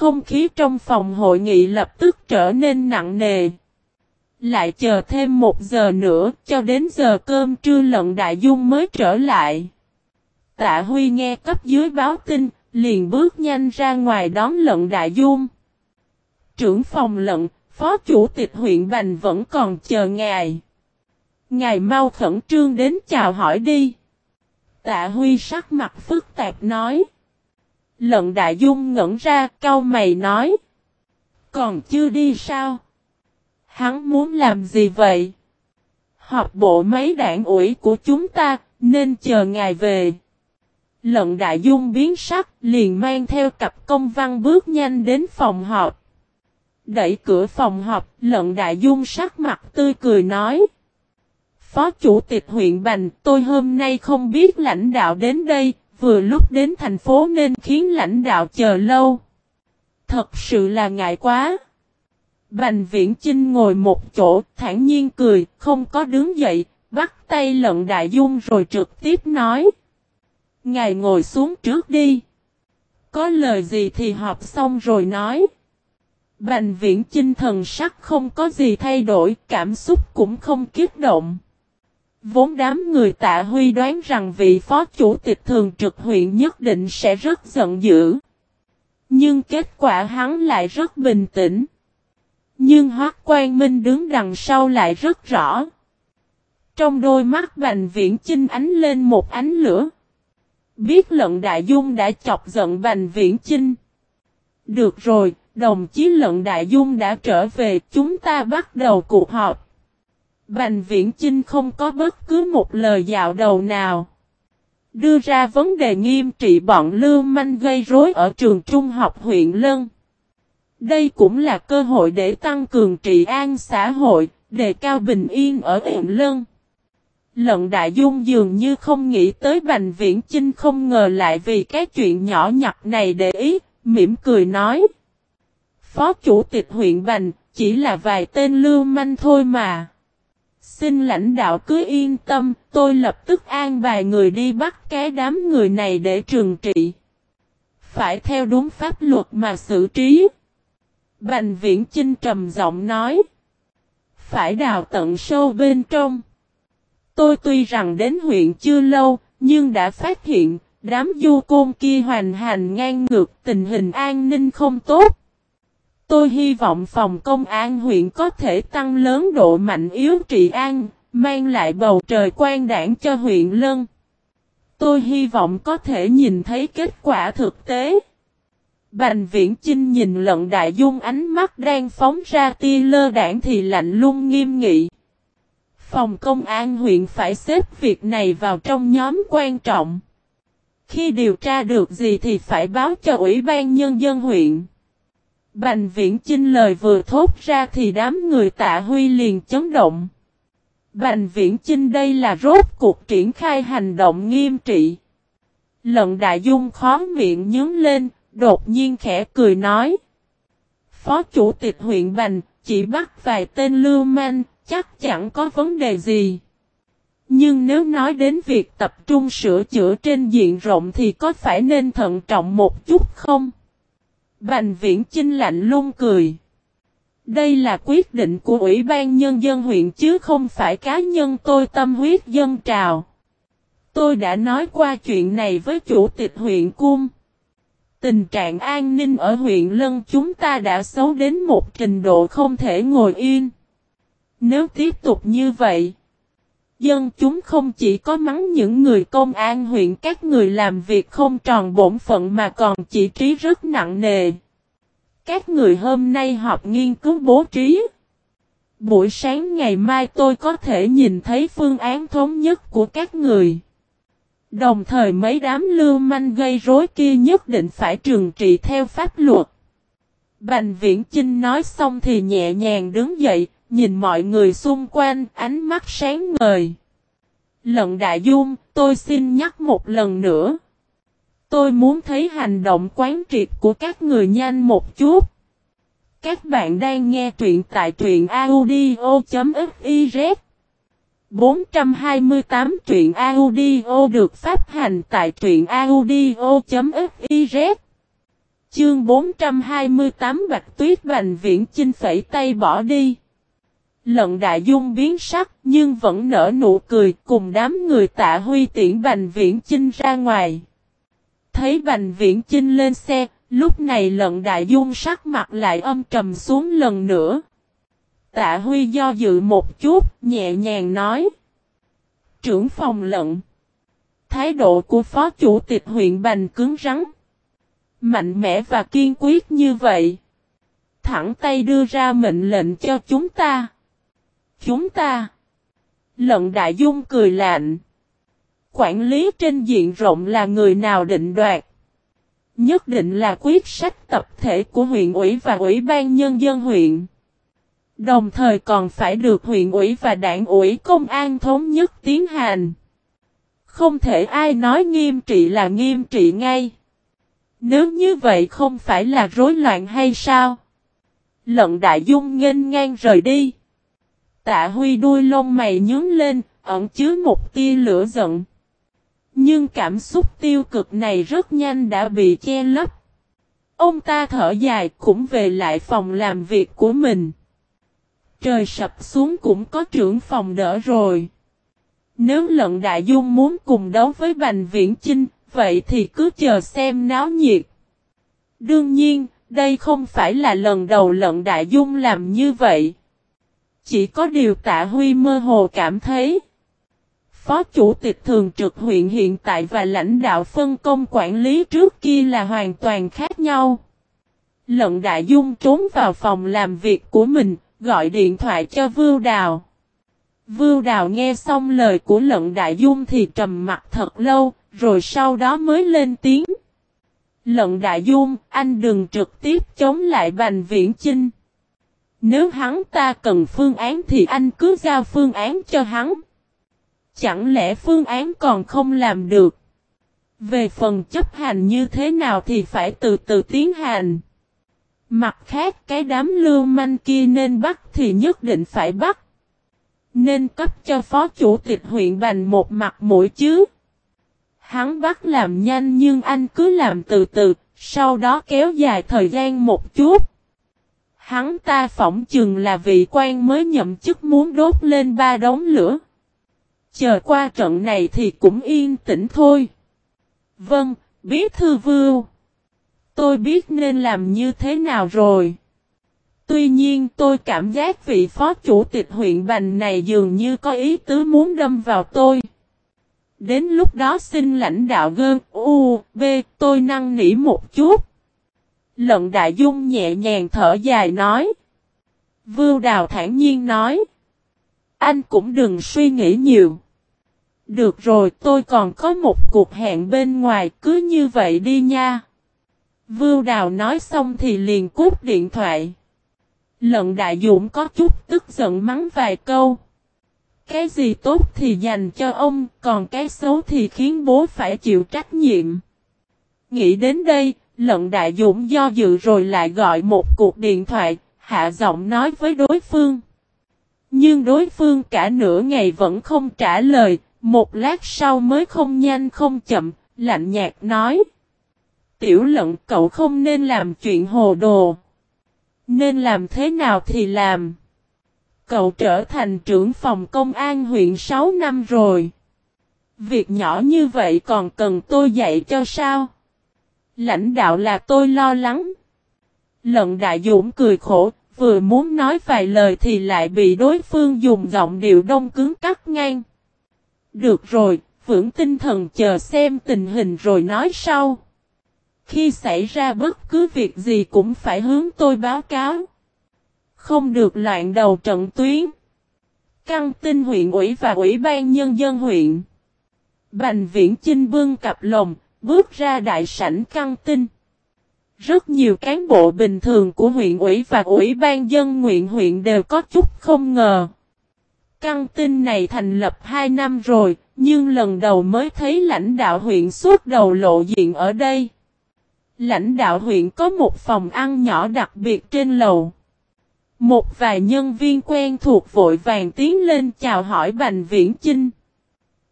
Không khí trong phòng hội nghị lập tức trở nên nặng nề. Lại chờ thêm một giờ nữa cho đến giờ cơm trưa lận đại dung mới trở lại. Tạ Huy nghe cấp dưới báo tin, liền bước nhanh ra ngoài đón lận đại dung. Trưởng phòng lận, phó chủ tịch huyện Bành vẫn còn chờ ngài. Ngài mau khẩn trương đến chào hỏi đi. Tạ Huy sắc mặt phức tạp nói. Lận đại dung ngẩn ra cau mày nói. Còn chưa đi sao? Hắn muốn làm gì vậy? Họp bộ mấy đảng ủy của chúng ta, nên chờ ngài về. Lận đại dung biến sắc, liền mang theo cặp công văn bước nhanh đến phòng họp. Đẩy cửa phòng họp, lận đại dung sắc mặt tươi cười nói. Phó chủ tịch huyện Bành, tôi hôm nay không biết lãnh đạo đến đây, vừa lúc đến thành phố nên khiến lãnh đạo chờ lâu. Thật sự là ngại quá. Bành viễn Chinh ngồi một chỗ, thản nhiên cười, không có đứng dậy, bắt tay lận đại dung rồi trực tiếp nói. Ngài ngồi xuống trước đi. Có lời gì thì họp xong rồi nói. Bành viễn Chinh thần sắc không có gì thay đổi, cảm xúc cũng không kiếp động. Vốn đám người tạ huy đoán rằng vị phó chủ tịch thường trực huyện nhất định sẽ rất giận dữ. Nhưng kết quả hắn lại rất bình tĩnh. Nhưng Hoác Quan Minh đứng đằng sau lại rất rõ. Trong đôi mắt Bành Viễn Chinh ánh lên một ánh lửa. Biết lận đại dung đã chọc giận Bành Viễn Chinh. Được rồi, đồng chí lận đại dung đã trở về, chúng ta bắt đầu cuộc họp. Bành Viễn Chinh không có bất cứ một lời dạo đầu nào. Đưa ra vấn đề nghiêm trị bọn lưu manh gây rối ở trường trung học huyện Lân. Đây cũng là cơ hội để tăng cường trị an xã hội, đề cao bình yên ở huyện Lân. Lận Đại Dung dường như không nghĩ tới Bành Viễn Chinh không ngờ lại vì cái chuyện nhỏ nhặt này để ý, mỉm cười nói. Phó Chủ tịch huyện Bành, chỉ là vài tên lưu manh thôi mà. Xin lãnh đạo cứ yên tâm, tôi lập tức an bài người đi bắt cái đám người này để trừng trị. Phải theo đúng pháp luật mà xử trí. Bành viễn Chinh trầm giọng nói. Phải đào tận sâu bên trong. Tôi tuy rằng đến huyện chưa lâu, nhưng đã phát hiện, đám du côn kia hoành hành ngang ngược tình hình an ninh không tốt. Tôi hy vọng phòng công an huyện có thể tăng lớn độ mạnh yếu trị an, mang lại bầu trời quan đảng cho huyện Lân. Tôi hy vọng có thể nhìn thấy kết quả thực tế. Bành viễn Chinh nhìn lận đại dung ánh mắt đang phóng ra tia lơ đảng thì lạnh lung nghiêm nghị. Phòng công an huyện phải xếp việc này vào trong nhóm quan trọng. Khi điều tra được gì thì phải báo cho Ủy ban Nhân dân huyện. Bành viễn Chinh lời vừa thốt ra thì đám người tạ huy liền chấn động. Bành viễn Chinh đây là rốt cuộc triển khai hành động nghiêm trị. Lận đại dung khó miệng nhướng lên, đột nhiên khẽ cười nói. Phó chủ tịch huyện Bành, chỉ bắt vài tên lưu manh, chắc chẳng có vấn đề gì. Nhưng nếu nói đến việc tập trung sửa chữa trên diện rộng thì có phải nên thận trọng một chút không? Bành viễn Chinh lạnh lung cười. Đây là quyết định của Ủy ban Nhân dân huyện chứ không phải cá nhân tôi tâm huyết dân trào. Tôi đã nói qua chuyện này với chủ tịch huyện Cung. Tình trạng an ninh ở huyện Lân chúng ta đã xấu đến một trình độ không thể ngồi yên. Nếu tiếp tục như vậy, dân chúng không chỉ có mắng những người công an huyện các người làm việc không tròn bổn phận mà còn chỉ trí rất nặng nề. Các người hôm nay họp nghiên cứu bố trí. Buổi sáng ngày mai tôi có thể nhìn thấy phương án thống nhất của các người. Đồng thời mấy đám lưu manh gây rối kia nhất định phải trừng trị theo pháp luật. Bành viễn Chinh nói xong thì nhẹ nhàng đứng dậy, nhìn mọi người xung quanh, ánh mắt sáng ngời. Lận đại dung, tôi xin nhắc một lần nữa. Tôi muốn thấy hành động quán triệt của các người nhanh một chút. Các bạn đang nghe truyện tại truyện audio.fiz 428 truyện audio được phát hành tại truyện audio.fiz Chương 428 Bạch Tuyết Bành Viễn Chinh phẩy tay bỏ đi. Lận đại dung biến sắc nhưng vẫn nở nụ cười cùng đám người tạ huy tiễn Bành Viễn Chinh ra ngoài. Thấy Bành Viễn Chinh lên xe, lúc này lận đại dung sắc mặt lại âm trầm xuống lần nữa. Tạ Huy do dự một chút, nhẹ nhàng nói. Trưởng phòng lận. Thái độ của phó chủ tịch huyện Bành cứng rắn. Mạnh mẽ và kiên quyết như vậy. Thẳng tay đưa ra mệnh lệnh cho chúng ta. Chúng ta. Lận đại dung cười lạnh. Quản lý trên diện rộng là người nào định đoạt. Nhất định là quyết sách tập thể của huyện ủy và ủy ban nhân dân huyện. Đồng thời còn phải được huyện ủy và đảng ủy công an thống nhất tiến hành. Không thể ai nói nghiêm trị là nghiêm trị ngay. Nếu như vậy không phải là rối loạn hay sao? Lận đại dung nghênh ngang rời đi. Tạ Huy đuôi lông mày nhướng lên, ẩn chứa một tia lửa giận. Nhưng cảm xúc tiêu cực này rất nhanh đã bị che lấp. Ông ta thở dài cũng về lại phòng làm việc của mình. Trời sập xuống cũng có trưởng phòng đỡ rồi. Nếu lận đại dung muốn cùng đấu với Bành Viễn Chinh, vậy thì cứ chờ xem náo nhiệt. Đương nhiên, đây không phải là lần đầu lận đại dung làm như vậy. Chỉ có điều tạ huy mơ hồ cảm thấy. Phó chủ tịch thường trực huyện hiện tại và lãnh đạo phân công quản lý trước kia là hoàn toàn khác nhau. Lận đại dung trốn vào phòng làm việc của mình, gọi điện thoại cho Vưu Đào. Vưu Đào nghe xong lời của lận đại dung thì trầm mặt thật lâu, rồi sau đó mới lên tiếng. Lận đại dung, anh đừng trực tiếp chống lại Bành Viễn Chinh. Nếu hắn ta cần phương án thì anh cứ giao phương án cho hắn. Chẳng lẽ phương án còn không làm được? Về phần chấp hành như thế nào thì phải từ từ tiến hành. Mặt khác cái đám lưu manh kia nên bắt thì nhất định phải bắt. Nên cấp cho phó chủ tịch huyện Bành một mặt mũi chứ. Hắn bắt làm nhanh nhưng anh cứ làm từ từ, sau đó kéo dài thời gian một chút. Hắn ta phỏng chừng là vị quan mới nhậm chức muốn đốt lên ba đống lửa. Chờ qua trận này thì cũng yên tĩnh thôi. Vâng, bí thư vưu. Tôi biết nên làm như thế nào rồi. Tuy nhiên tôi cảm giác vị phó chủ tịch huyện Bành này dường như có ý tứ muốn đâm vào tôi. Đến lúc đó xin lãnh đạo gơn U, B, tôi năng nỉ một chút. Lận đại dung nhẹ nhàng thở dài nói. Vưu đào thản nhiên nói. Anh cũng đừng suy nghĩ nhiều. Được rồi tôi còn có một cuộc hẹn bên ngoài cứ như vậy đi nha. Vưu đào nói xong thì liền cút điện thoại. Lận đại dũng có chút tức giận mắng vài câu. Cái gì tốt thì dành cho ông, còn cái xấu thì khiến bố phải chịu trách nhiệm. Nghĩ đến đây, lận đại dũng do dự rồi lại gọi một cuộc điện thoại, hạ giọng nói với đối phương. Nhưng đối phương cả nửa ngày vẫn không trả lời, một lát sau mới không nhanh không chậm, lạnh nhạt nói. Tiểu lận cậu không nên làm chuyện hồ đồ. Nên làm thế nào thì làm. Cậu trở thành trưởng phòng công an huyện 6 năm rồi. Việc nhỏ như vậy còn cần tôi dạy cho sao? Lãnh đạo là tôi lo lắng. Lận đại dũng cười khổ, vừa muốn nói vài lời thì lại bị đối phương dùng giọng điệu đông cứng cắt ngang. Được rồi, vững tinh thần chờ xem tình hình rồi nói sau. Khi xảy ra bất cứ việc gì cũng phải hướng tôi báo cáo. Không được loạn đầu trận tuyến. Căng tin huyện ủy và ủy ban nhân dân huyện. Bành viễn chinh bưng cặp lồng, bước ra đại sảnh căng tin. Rất nhiều cán bộ bình thường của huyện ủy và ủy ban dân nguyện huyện đều có chút không ngờ. Căng tin này thành lập 2 năm rồi, nhưng lần đầu mới thấy lãnh đạo huyện suốt đầu lộ diện ở đây. Lãnh đạo huyện có một phòng ăn nhỏ đặc biệt trên lầu. Một vài nhân viên quen thuộc vội vàng tiến lên chào hỏi Bành Viễn Chinh.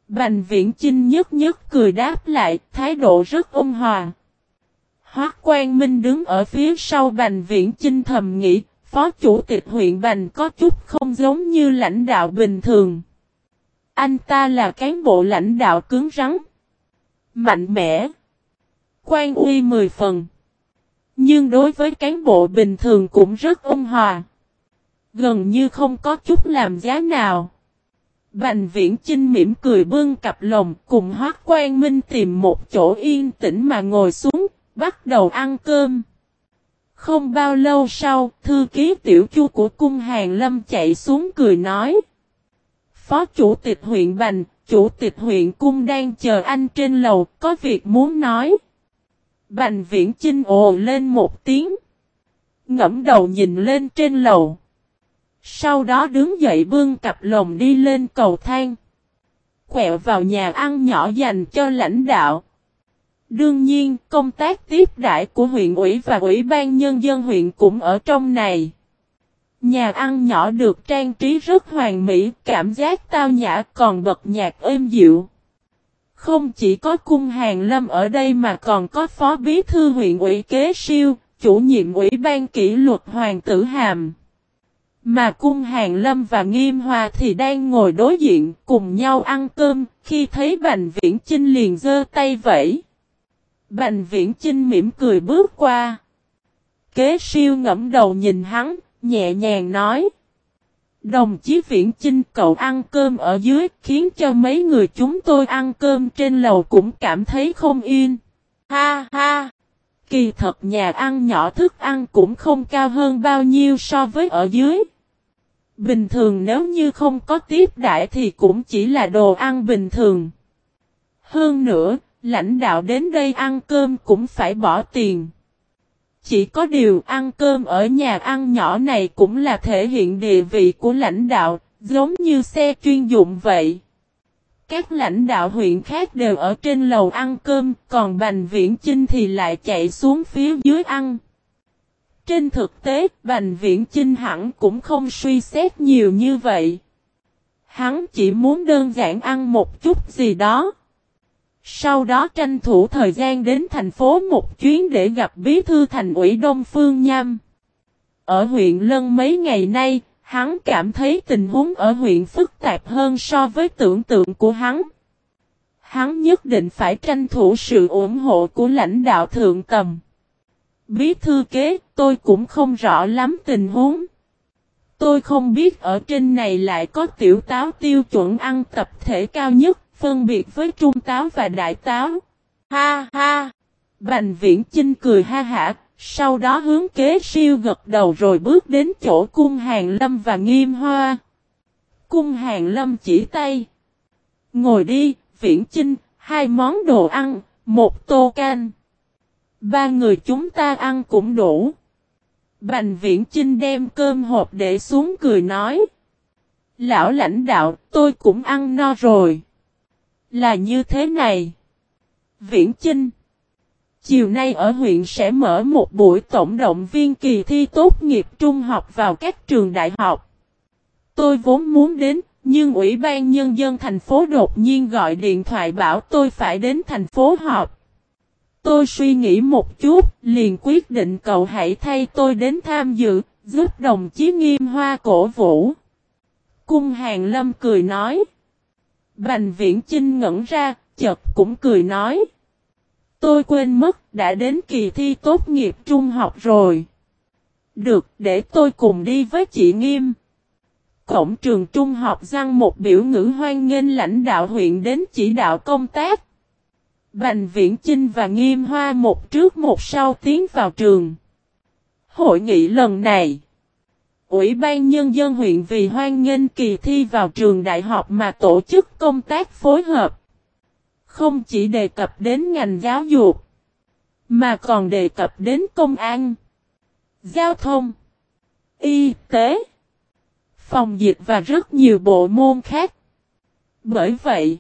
Bành Viễn Chinh nhất nhất cười đáp lại, thái độ rất ôn hòa. Hoác Quang Minh đứng ở phía sau Bành Viễn Chinh thầm nghĩ, phó chủ tịch huyện Bành có chút không giống như lãnh đạo bình thường. Anh ta là cán bộ lãnh đạo cứng rắn, mạnh mẽ, quan uy mười phần. Nhưng đối với cán bộ bình thường cũng rất ôn hòa. Gần như không có chút làm giá nào. Bành viễn Trinh mỉm cười bưng cặp lồng cùng Hoác Quan Minh tìm một chỗ yên tĩnh mà ngồi xuống, bắt đầu ăn cơm. Không bao lâu sau, thư ký tiểu chu của cung hàng lâm chạy xuống cười nói. Phó chủ tịch huyện Bành, chủ tịch huyện cung đang chờ anh trên lầu, có việc muốn nói. Bành viễn Trinh ồ lên một tiếng. Ngẫm đầu nhìn lên trên lầu. Sau đó đứng dậy bưng cặp lồng đi lên cầu thang. Quẹo vào nhà ăn nhỏ dành cho lãnh đạo. Đương nhiên, công tác tiếp đãi của huyện ủy và ủy ban nhân dân huyện cũng ở trong này. Nhà ăn nhỏ được trang trí rất hoàn mỹ, cảm giác tao nhã còn bật nhạc êm dịu. Không chỉ có cung hàng lâm ở đây mà còn có phó bí thư huyện ủy kế siêu, chủ nhiệm ủy ban kỷ luật hoàng tử hàm. Mà cung hàng lâm và nghiêm hòa thì đang ngồi đối diện cùng nhau ăn cơm, khi thấy bành viễn chinh liền giơ tay vẫy. Bành viễn chinh mỉm cười bước qua. Kế siêu ngẫm đầu nhìn hắn, nhẹ nhàng nói. Đồng chí Viễn Chinh cậu ăn cơm ở dưới khiến cho mấy người chúng tôi ăn cơm trên lầu cũng cảm thấy không yên. Ha ha! Kỳ thật nhà ăn nhỏ thức ăn cũng không cao hơn bao nhiêu so với ở dưới. Bình thường nếu như không có tiếp đại thì cũng chỉ là đồ ăn bình thường. Hơn nữa, lãnh đạo đến đây ăn cơm cũng phải bỏ tiền. Chỉ có điều ăn cơm ở nhà ăn nhỏ này cũng là thể hiện địa vị của lãnh đạo, giống như xe chuyên dụng vậy. Các lãnh đạo huyện khác đều ở trên lầu ăn cơm, còn Bành Viễn Chinh thì lại chạy xuống phía dưới ăn. Trên thực tế, Bành Viễn Chinh hẳn cũng không suy xét nhiều như vậy. Hắn chỉ muốn đơn giản ăn một chút gì đó. Sau đó tranh thủ thời gian đến thành phố một chuyến để gặp bí thư thành ủy Đông Phương Nham. Ở huyện Lân mấy ngày nay, hắn cảm thấy tình huống ở huyện phức tạp hơn so với tưởng tượng của hắn. Hắn nhất định phải tranh thủ sự ủng hộ của lãnh đạo thượng tầm. Bí thư kế, tôi cũng không rõ lắm tình huống. Tôi không biết ở trên này lại có tiểu táo tiêu chuẩn ăn tập thể cao nhất phân biệt với trung táo và đại táo. Ha ha! Bành viễn Chinh cười ha hả, sau đó hướng kế siêu gật đầu rồi bước đến chỗ cung hàng lâm và nghiêm hoa. Cung hàng lâm chỉ tay. Ngồi đi, viễn Chinh, hai món đồ ăn, một tô canh. Ba người chúng ta ăn cũng đủ. Bành viễn Chinh đem cơm hộp để xuống cười nói. Lão lãnh đạo, tôi cũng ăn no rồi. Là như thế này. Viễn Chinh Chiều nay ở huyện sẽ mở một buổi tổng động viên kỳ thi tốt nghiệp trung học vào các trường đại học. Tôi vốn muốn đến, nhưng Ủy ban Nhân dân thành phố đột nhiên gọi điện thoại bảo tôi phải đến thành phố họp. Tôi suy nghĩ một chút, liền quyết định cậu hãy thay tôi đến tham dự, giúp đồng chí nghiêm hoa cổ vũ. Cung Hàng Lâm cười nói. Bành viễn Chinh ngẩn ra, chợt cũng cười nói. Tôi quên mất, đã đến kỳ thi tốt nghiệp trung học rồi. Được, để tôi cùng đi với chị Nghiêm. Cổng trường trung học răng một biểu ngữ hoan nghênh lãnh đạo huyện đến chỉ đạo công tác. Bành Viễn Chinh và Nghiêm Hoa một trước một sau tiến vào trường. Hội nghị lần này Ủy ban Nhân dân huyện vì hoan nghênh kỳ thi vào trường đại học mà tổ chức công tác phối hợp. Không chỉ đề cập đến ngành giáo dục, mà còn đề cập đến công an, giao thông, y tế, phòng dịch và rất nhiều bộ môn khác. Bởi vậy,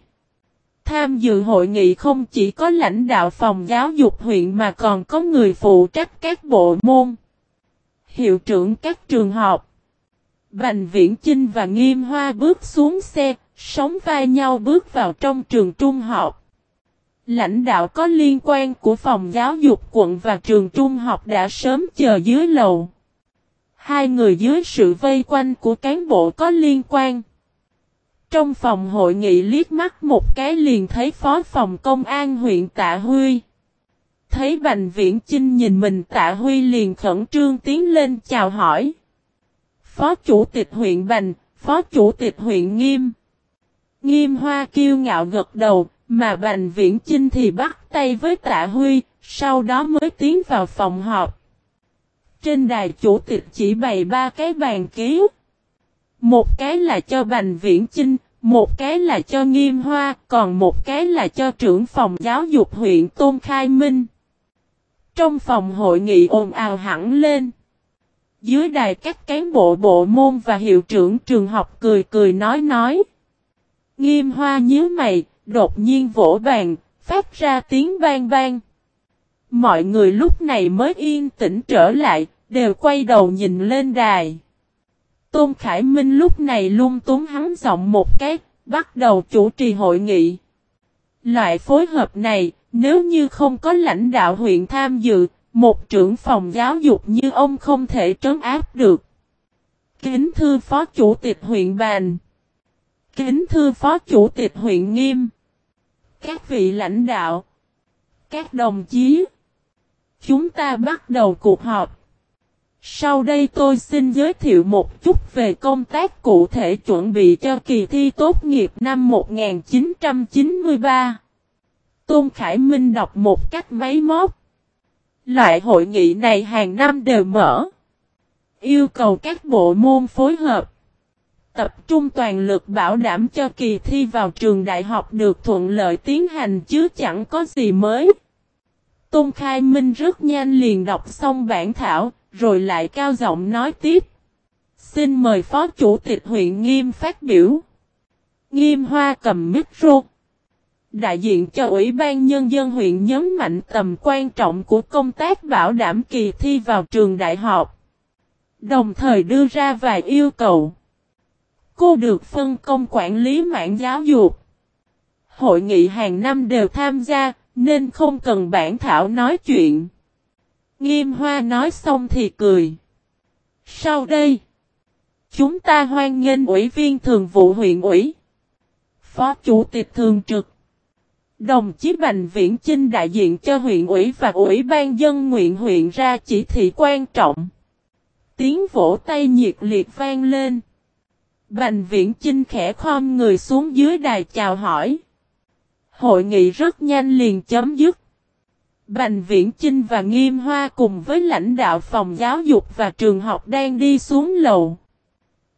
tham dự hội nghị không chỉ có lãnh đạo phòng giáo dục huyện mà còn có người phụ trách các bộ môn hiệu trưởng các trường học. Bành Viễn Chinh và Nghiêm Hoa bước xuống xe, sóng vai nhau bước vào trong trường trung học. Lãnh đạo có liên quan của phòng giáo dục quận và trường trung học đã sớm chờ dưới lầu. Hai người dưới sự vây quanh của cán bộ có liên quan. Trong phòng hội nghị liếc mắt một cái liền thấy phó phòng công an huyện Tạ Huy. Thấy Bành Viễn Chinh nhìn mình Tạ Huy liền khẩn trương tiến lên chào hỏi. Phó chủ tịch huyện Bành, phó chủ tịch huyện Nghiêm. Nghiêm Hoa kiêu ngạo gật đầu, mà Bành Viễn Chinh thì bắt tay với Tạ Huy, sau đó mới tiến vào phòng họp. Trên đài chủ tịch chỉ bày ba cái bàn ký. Một cái là cho Bành Viễn Chinh, một cái là cho Nghiêm Hoa, còn một cái là cho trưởng phòng giáo dục huyện Tôn Khai Minh. Trong phòng hội nghị ồn ào hẳn lên. Dưới đài các cán bộ bộ môn và hiệu trưởng trường học cười cười nói nói. Nghiêm Hoa nhíu mày, đột nhiên vỗ bàn, phát ra tiếng vang vang. Mọi người lúc này mới yên tĩnh trở lại, đều quay đầu nhìn lên đài. Tôn Khải Minh lúc này lung túng hắn giọng một cái, bắt đầu chủ trì hội nghị. Loại phối hợp này, nếu như không có lãnh đạo huyện tham dự, một trưởng phòng giáo dục như ông không thể trấn áp được. Kính thư phó chủ tịch huyện Bàn. Kính thư phó chủ tịch huyện Nghiêm. Các vị lãnh đạo. Các đồng chí. Chúng ta bắt đầu cuộc họp. Sau đây tôi xin giới thiệu một chút về công tác cụ thể chuẩn bị cho kỳ thi tốt nghiệp năm 1993. Tôn Khải Minh đọc một cách máy móc. Loại hội nghị này hàng năm đều mở. Yêu cầu các bộ môn phối hợp. Tập trung toàn lực bảo đảm cho kỳ thi vào trường đại học được thuận lợi tiến hành chứ chẳng có gì mới. Tôn Khai Minh rất nhanh liền đọc xong bản thảo, rồi lại cao giọng nói tiếp. Xin mời Phó Chủ tịch huyện Nghiêm phát biểu. Nghiêm Hoa cầm micro. Đại diện cho Ủy ban Nhân dân huyện nhấn mạnh tầm quan trọng của công tác bảo đảm kỳ thi vào trường đại học. Đồng thời đưa ra vài yêu cầu. Cô được phân công quản lý mạng giáo dục. Hội nghị hàng năm đều tham gia, nên không cần bản thảo nói chuyện. Nghiêm hoa nói xong thì cười. Sau đây, chúng ta hoan nghênh ủy viên thường vụ huyện ủy, phó chủ tịch thường trực, đồng chí Bành Viễn Chinh đại diện cho huyện ủy và ủy ban dân nguyện huyện ra chỉ thị quan trọng. Tiếng vỗ tay nhiệt liệt vang lên. Bành Viễn Chinh khẽ khom người xuống dưới đài chào hỏi. Hội nghị rất nhanh liền chấm dứt. Bành Viễn Chinh và Nghiêm Hoa cùng với lãnh đạo phòng giáo dục và trường học đang đi xuống lầu.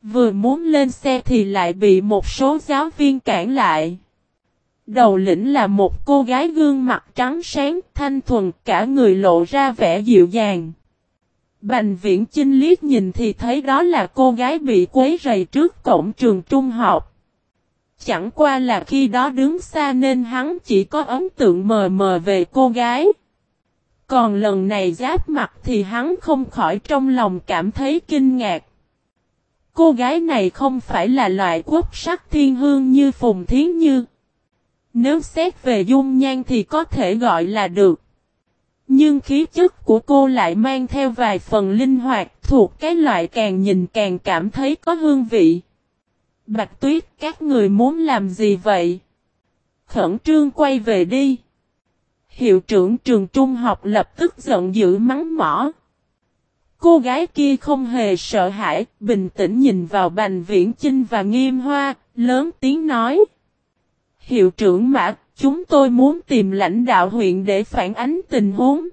Vừa muốn lên xe thì lại bị một số giáo viên cản lại. Đầu lĩnh là một cô gái gương mặt trắng sáng, thanh thuần, cả người lộ ra vẻ dịu dàng. Bành viễn Chinh liếc nhìn thì thấy đó là cô gái bị quấy rầy trước cổng trường trung học. Chẳng qua là khi đó đứng xa nên hắn chỉ có ấn tượng mờ mờ về cô gái. Còn lần này giáp mặt thì hắn không khỏi trong lòng cảm thấy kinh ngạc. Cô gái này không phải là loại quốc sắc thiên hương như Phùng Thiến Như. Nếu xét về dung nhan thì có thể gọi là được. Nhưng khí chất của cô lại mang theo vài phần linh hoạt thuộc cái loại càng nhìn càng cảm thấy có hương vị. Bạch tuyết các người muốn làm gì vậy? Khẩn trương quay về đi. Hiệu trưởng trường trung học lập tức giận dữ mắng mỏ. Cô gái kia không hề sợ hãi, bình tĩnh nhìn vào Bành Viễn Chinh và Nghiêm Hoa, lớn tiếng nói. Hiệu trưởng Mã, chúng tôi muốn tìm lãnh đạo huyện để phản ánh tình huống.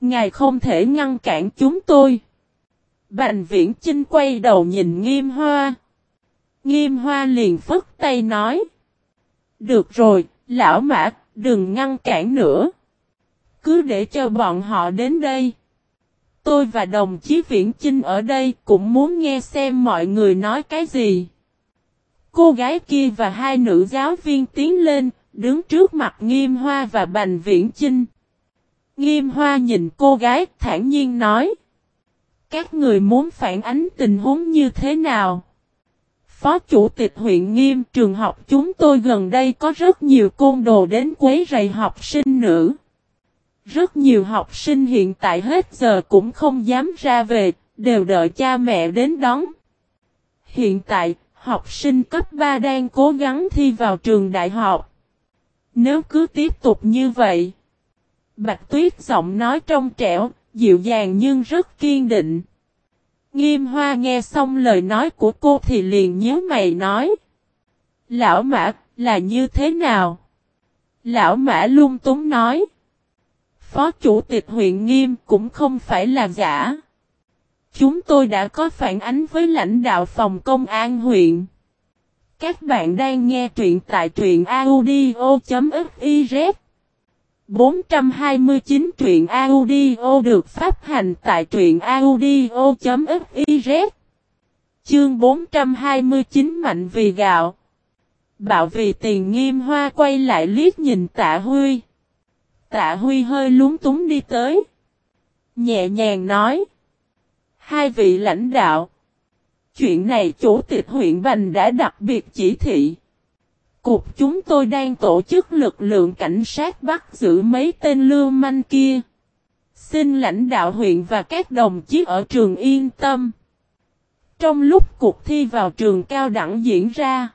Ngài không thể ngăn cản chúng tôi. Bành Viễn trinh quay đầu nhìn Nghiêm Hoa. Nghiêm Hoa liền phất tay nói. Được rồi, lão Mã, đừng ngăn cản nữa. Cứ để cho bọn họ đến đây. Tôi và đồng chí Viễn Chinh ở đây cũng muốn nghe xem mọi người nói cái gì. Cô gái kia và hai nữ giáo viên tiến lên, đứng trước mặt Nghiêm Hoa và Bành Viễn Chinh. Nghiêm Hoa nhìn cô gái thản nhiên nói. Các người muốn phản ánh tình huống như thế nào? Phó Chủ tịch huyện Nghiêm trường học chúng tôi gần đây có rất nhiều côn đồ đến quấy rầy học sinh nữ. Rất nhiều học sinh hiện tại hết giờ cũng không dám ra về, đều đợi cha mẹ đến đón. Hiện tại, học sinh cấp 3 đang cố gắng thi vào trường đại học. Nếu cứ tiếp tục như vậy, Bạch Tuyết giọng nói trong trẻo, dịu dàng nhưng rất kiên định. Nghiêm hoa nghe xong lời nói của cô thì liền nhớ mày nói. Lão mã, là như thế nào? Lão mã lung túng nói. Phó chủ tịch huyện nghiêm cũng không phải là giả. Chúng tôi đã có phản ánh với lãnh đạo phòng công an huyện. Các bạn đang nghe truyện tại truyện audio.fiz 429 truyện audio được phát hành tại truyện audio.fiz Chương 429 mạnh vì gạo. Bạo vì tiền nghiêm hoa quay lại liếc nhìn tạ Huy. Tạ Huy hơi lúng túng đi tới. Nhẹ nhàng nói. Hai vị lãnh đạo Chuyện này chủ tịch huyện Bành đã đặc biệt chỉ thị Cục chúng tôi đang tổ chức lực lượng cảnh sát bắt giữ mấy tên lưu manh kia. Xin lãnh đạo huyện và các đồng chí ở trường yên tâm. Trong lúc cuộc thi vào trường cao đẳng diễn ra,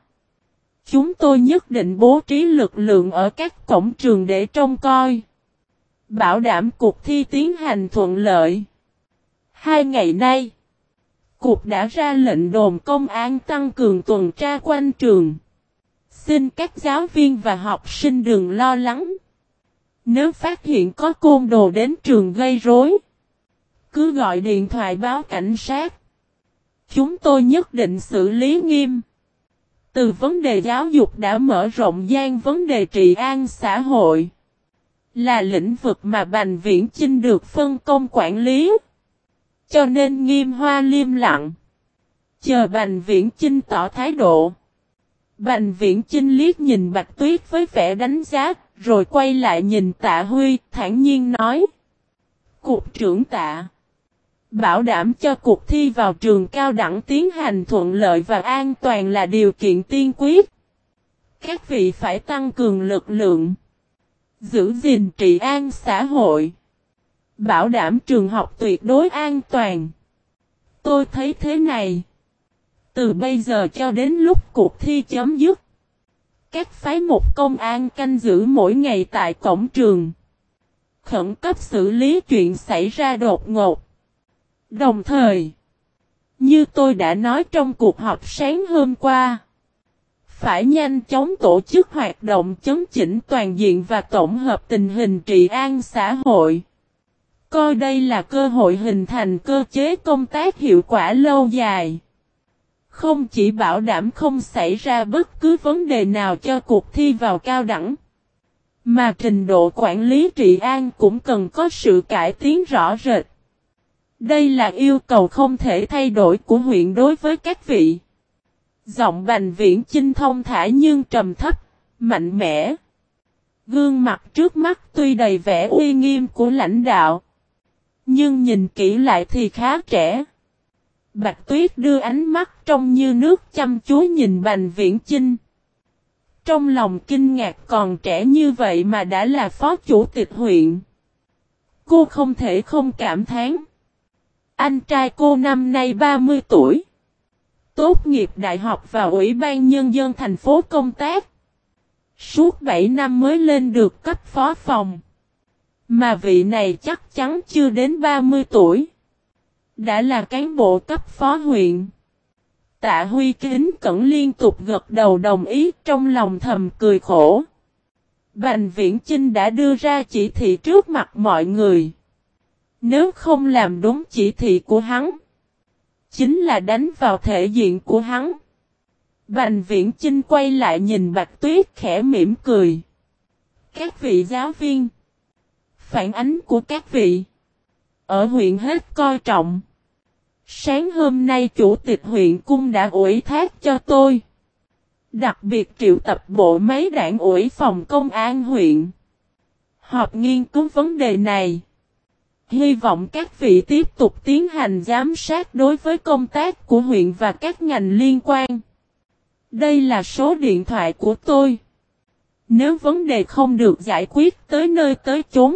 chúng tôi nhất định bố trí lực lượng ở các cổng trường để trông coi. Bảo đảm cuộc thi tiến hành thuận lợi. Hai ngày nay, Cục đã ra lệnh đồn công an tăng cường tuần tra quanh trường. Xin các giáo viên và học sinh đừng lo lắng. Nếu phát hiện có côn đồ đến trường gây rối, cứ gọi điện thoại báo cảnh sát. Chúng tôi nhất định xử lý nghiêm. Từ vấn đề giáo dục đã mở rộng gian vấn đề trị an xã hội. Là lĩnh vực mà Bành Viễn Chinh được phân công quản lý. Cho nên nghiêm hoa liêm lặng. Chờ Bành Viễn Chinh tỏ thái độ. Bành viễn Trinh liếc nhìn Bạch Tuyết với vẻ đánh giá, rồi quay lại nhìn tạ Huy, thản nhiên nói. Cục trưởng tạ. Bảo đảm cho cuộc thi vào trường cao đẳng tiến hành thuận lợi và an toàn là điều kiện tiên quyết. Các vị phải tăng cường lực lượng. Giữ gìn trị an xã hội. Bảo đảm trường học tuyệt đối an toàn. Tôi thấy thế này. Từ bây giờ cho đến lúc cuộc thi chấm dứt. Các phái một công an canh giữ mỗi ngày tại cổng trường. Khẩn cấp xử lý chuyện xảy ra đột ngột. Đồng thời, như tôi đã nói trong cuộc họp sáng hôm qua, phải nhanh chóng tổ chức hoạt động chấn chỉnh toàn diện và tổng hợp tình hình trị an xã hội. Coi đây là cơ hội hình thành cơ chế công tác hiệu quả lâu dài. Không chỉ bảo đảm không xảy ra bất cứ vấn đề nào cho cuộc thi vào cao đẳng, mà trình độ quản lý trị an cũng cần có sự cải tiến rõ rệt. Đây là yêu cầu không thể thay đổi của huyện đối với các vị. Giọng bành viễn chinh thông thả nhưng trầm thấp, mạnh mẽ. Gương mặt trước mắt tuy đầy vẻ uy nghiêm của lãnh đạo. Nhưng nhìn kỹ lại thì khá trẻ. Bạch Tuyết đưa ánh mắt trong như nước chăm chú nhìn Bành Viễn Chinh. Trong lòng kinh ngạc còn trẻ như vậy mà đã là phó chủ tịch huyện. Cô không thể không cảm thán. Anh trai cô năm nay 30 tuổi. Tốt nghiệp đại học và Ủy ban Nhân dân thành phố công tác. Suốt 7 năm mới lên được cấp phó phòng. Mà vị này chắc chắn chưa đến 30 tuổi. Đã là cán bộ cấp phó huyện. Tạ Huy kính cẩn liên tục gật đầu đồng ý trong lòng thầm cười khổ. Bành Viễn Chinh đã đưa ra chỉ thị trước mặt mọi người. Nếu không làm đúng chỉ thị của hắn, chính là đánh vào thể diện của hắn. Bành Viễn Chinh quay lại nhìn Bạch Tuyết khẽ mỉm cười. Các vị giáo viên, phản ánh của các vị ở huyện hết coi trọng. Sáng hôm nay chủ tịch huyện cung đã ủy thác cho tôi. Đặc biệt triệu tập bộ máy đảng ủy phòng công an huyện. Họp nghiên cứu vấn đề này. Hy vọng các vị tiếp tục tiến hành giám sát đối với công tác của huyện và các ngành liên quan. Đây là số điện thoại của tôi. Nếu vấn đề không được giải quyết tới nơi tới chốn,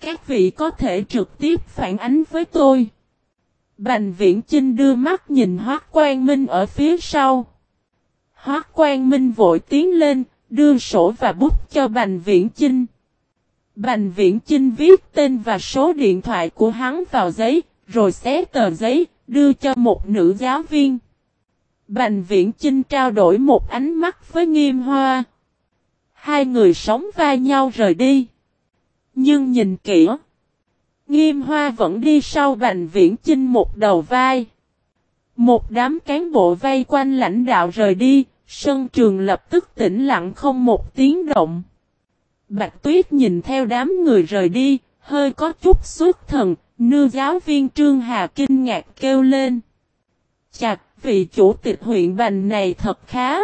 các vị có thể trực tiếp phản ánh với tôi. Bành viễn Chinh đưa mắt nhìn Hoác Quang Minh ở phía sau. Hoác Quang Minh vội tiến lên, đưa sổ và bút cho Bành viễn Chinh. Bành viễn Chinh viết tên và số điện thoại của hắn vào giấy, rồi xé tờ giấy, đưa cho một nữ giáo viên. Bành viễn Chinh trao đổi một ánh mắt với nghiêm hoa. Hai người sống vai nhau rời đi. Nhưng nhìn kỹ. Nghiêm hoa vẫn đi sau bành viễn Chinh một đầu vai. Một đám cán bộ vây quanh lãnh đạo rời đi, sân trường lập tức tĩnh lặng không một tiếng động. Bạch Tuyết nhìn theo đám người rời đi, hơi có chút xuất thần, nư giáo viên Trương Hà kinh ngạc kêu lên. Chặt, vị chủ tịch huyện Bành này thật khá.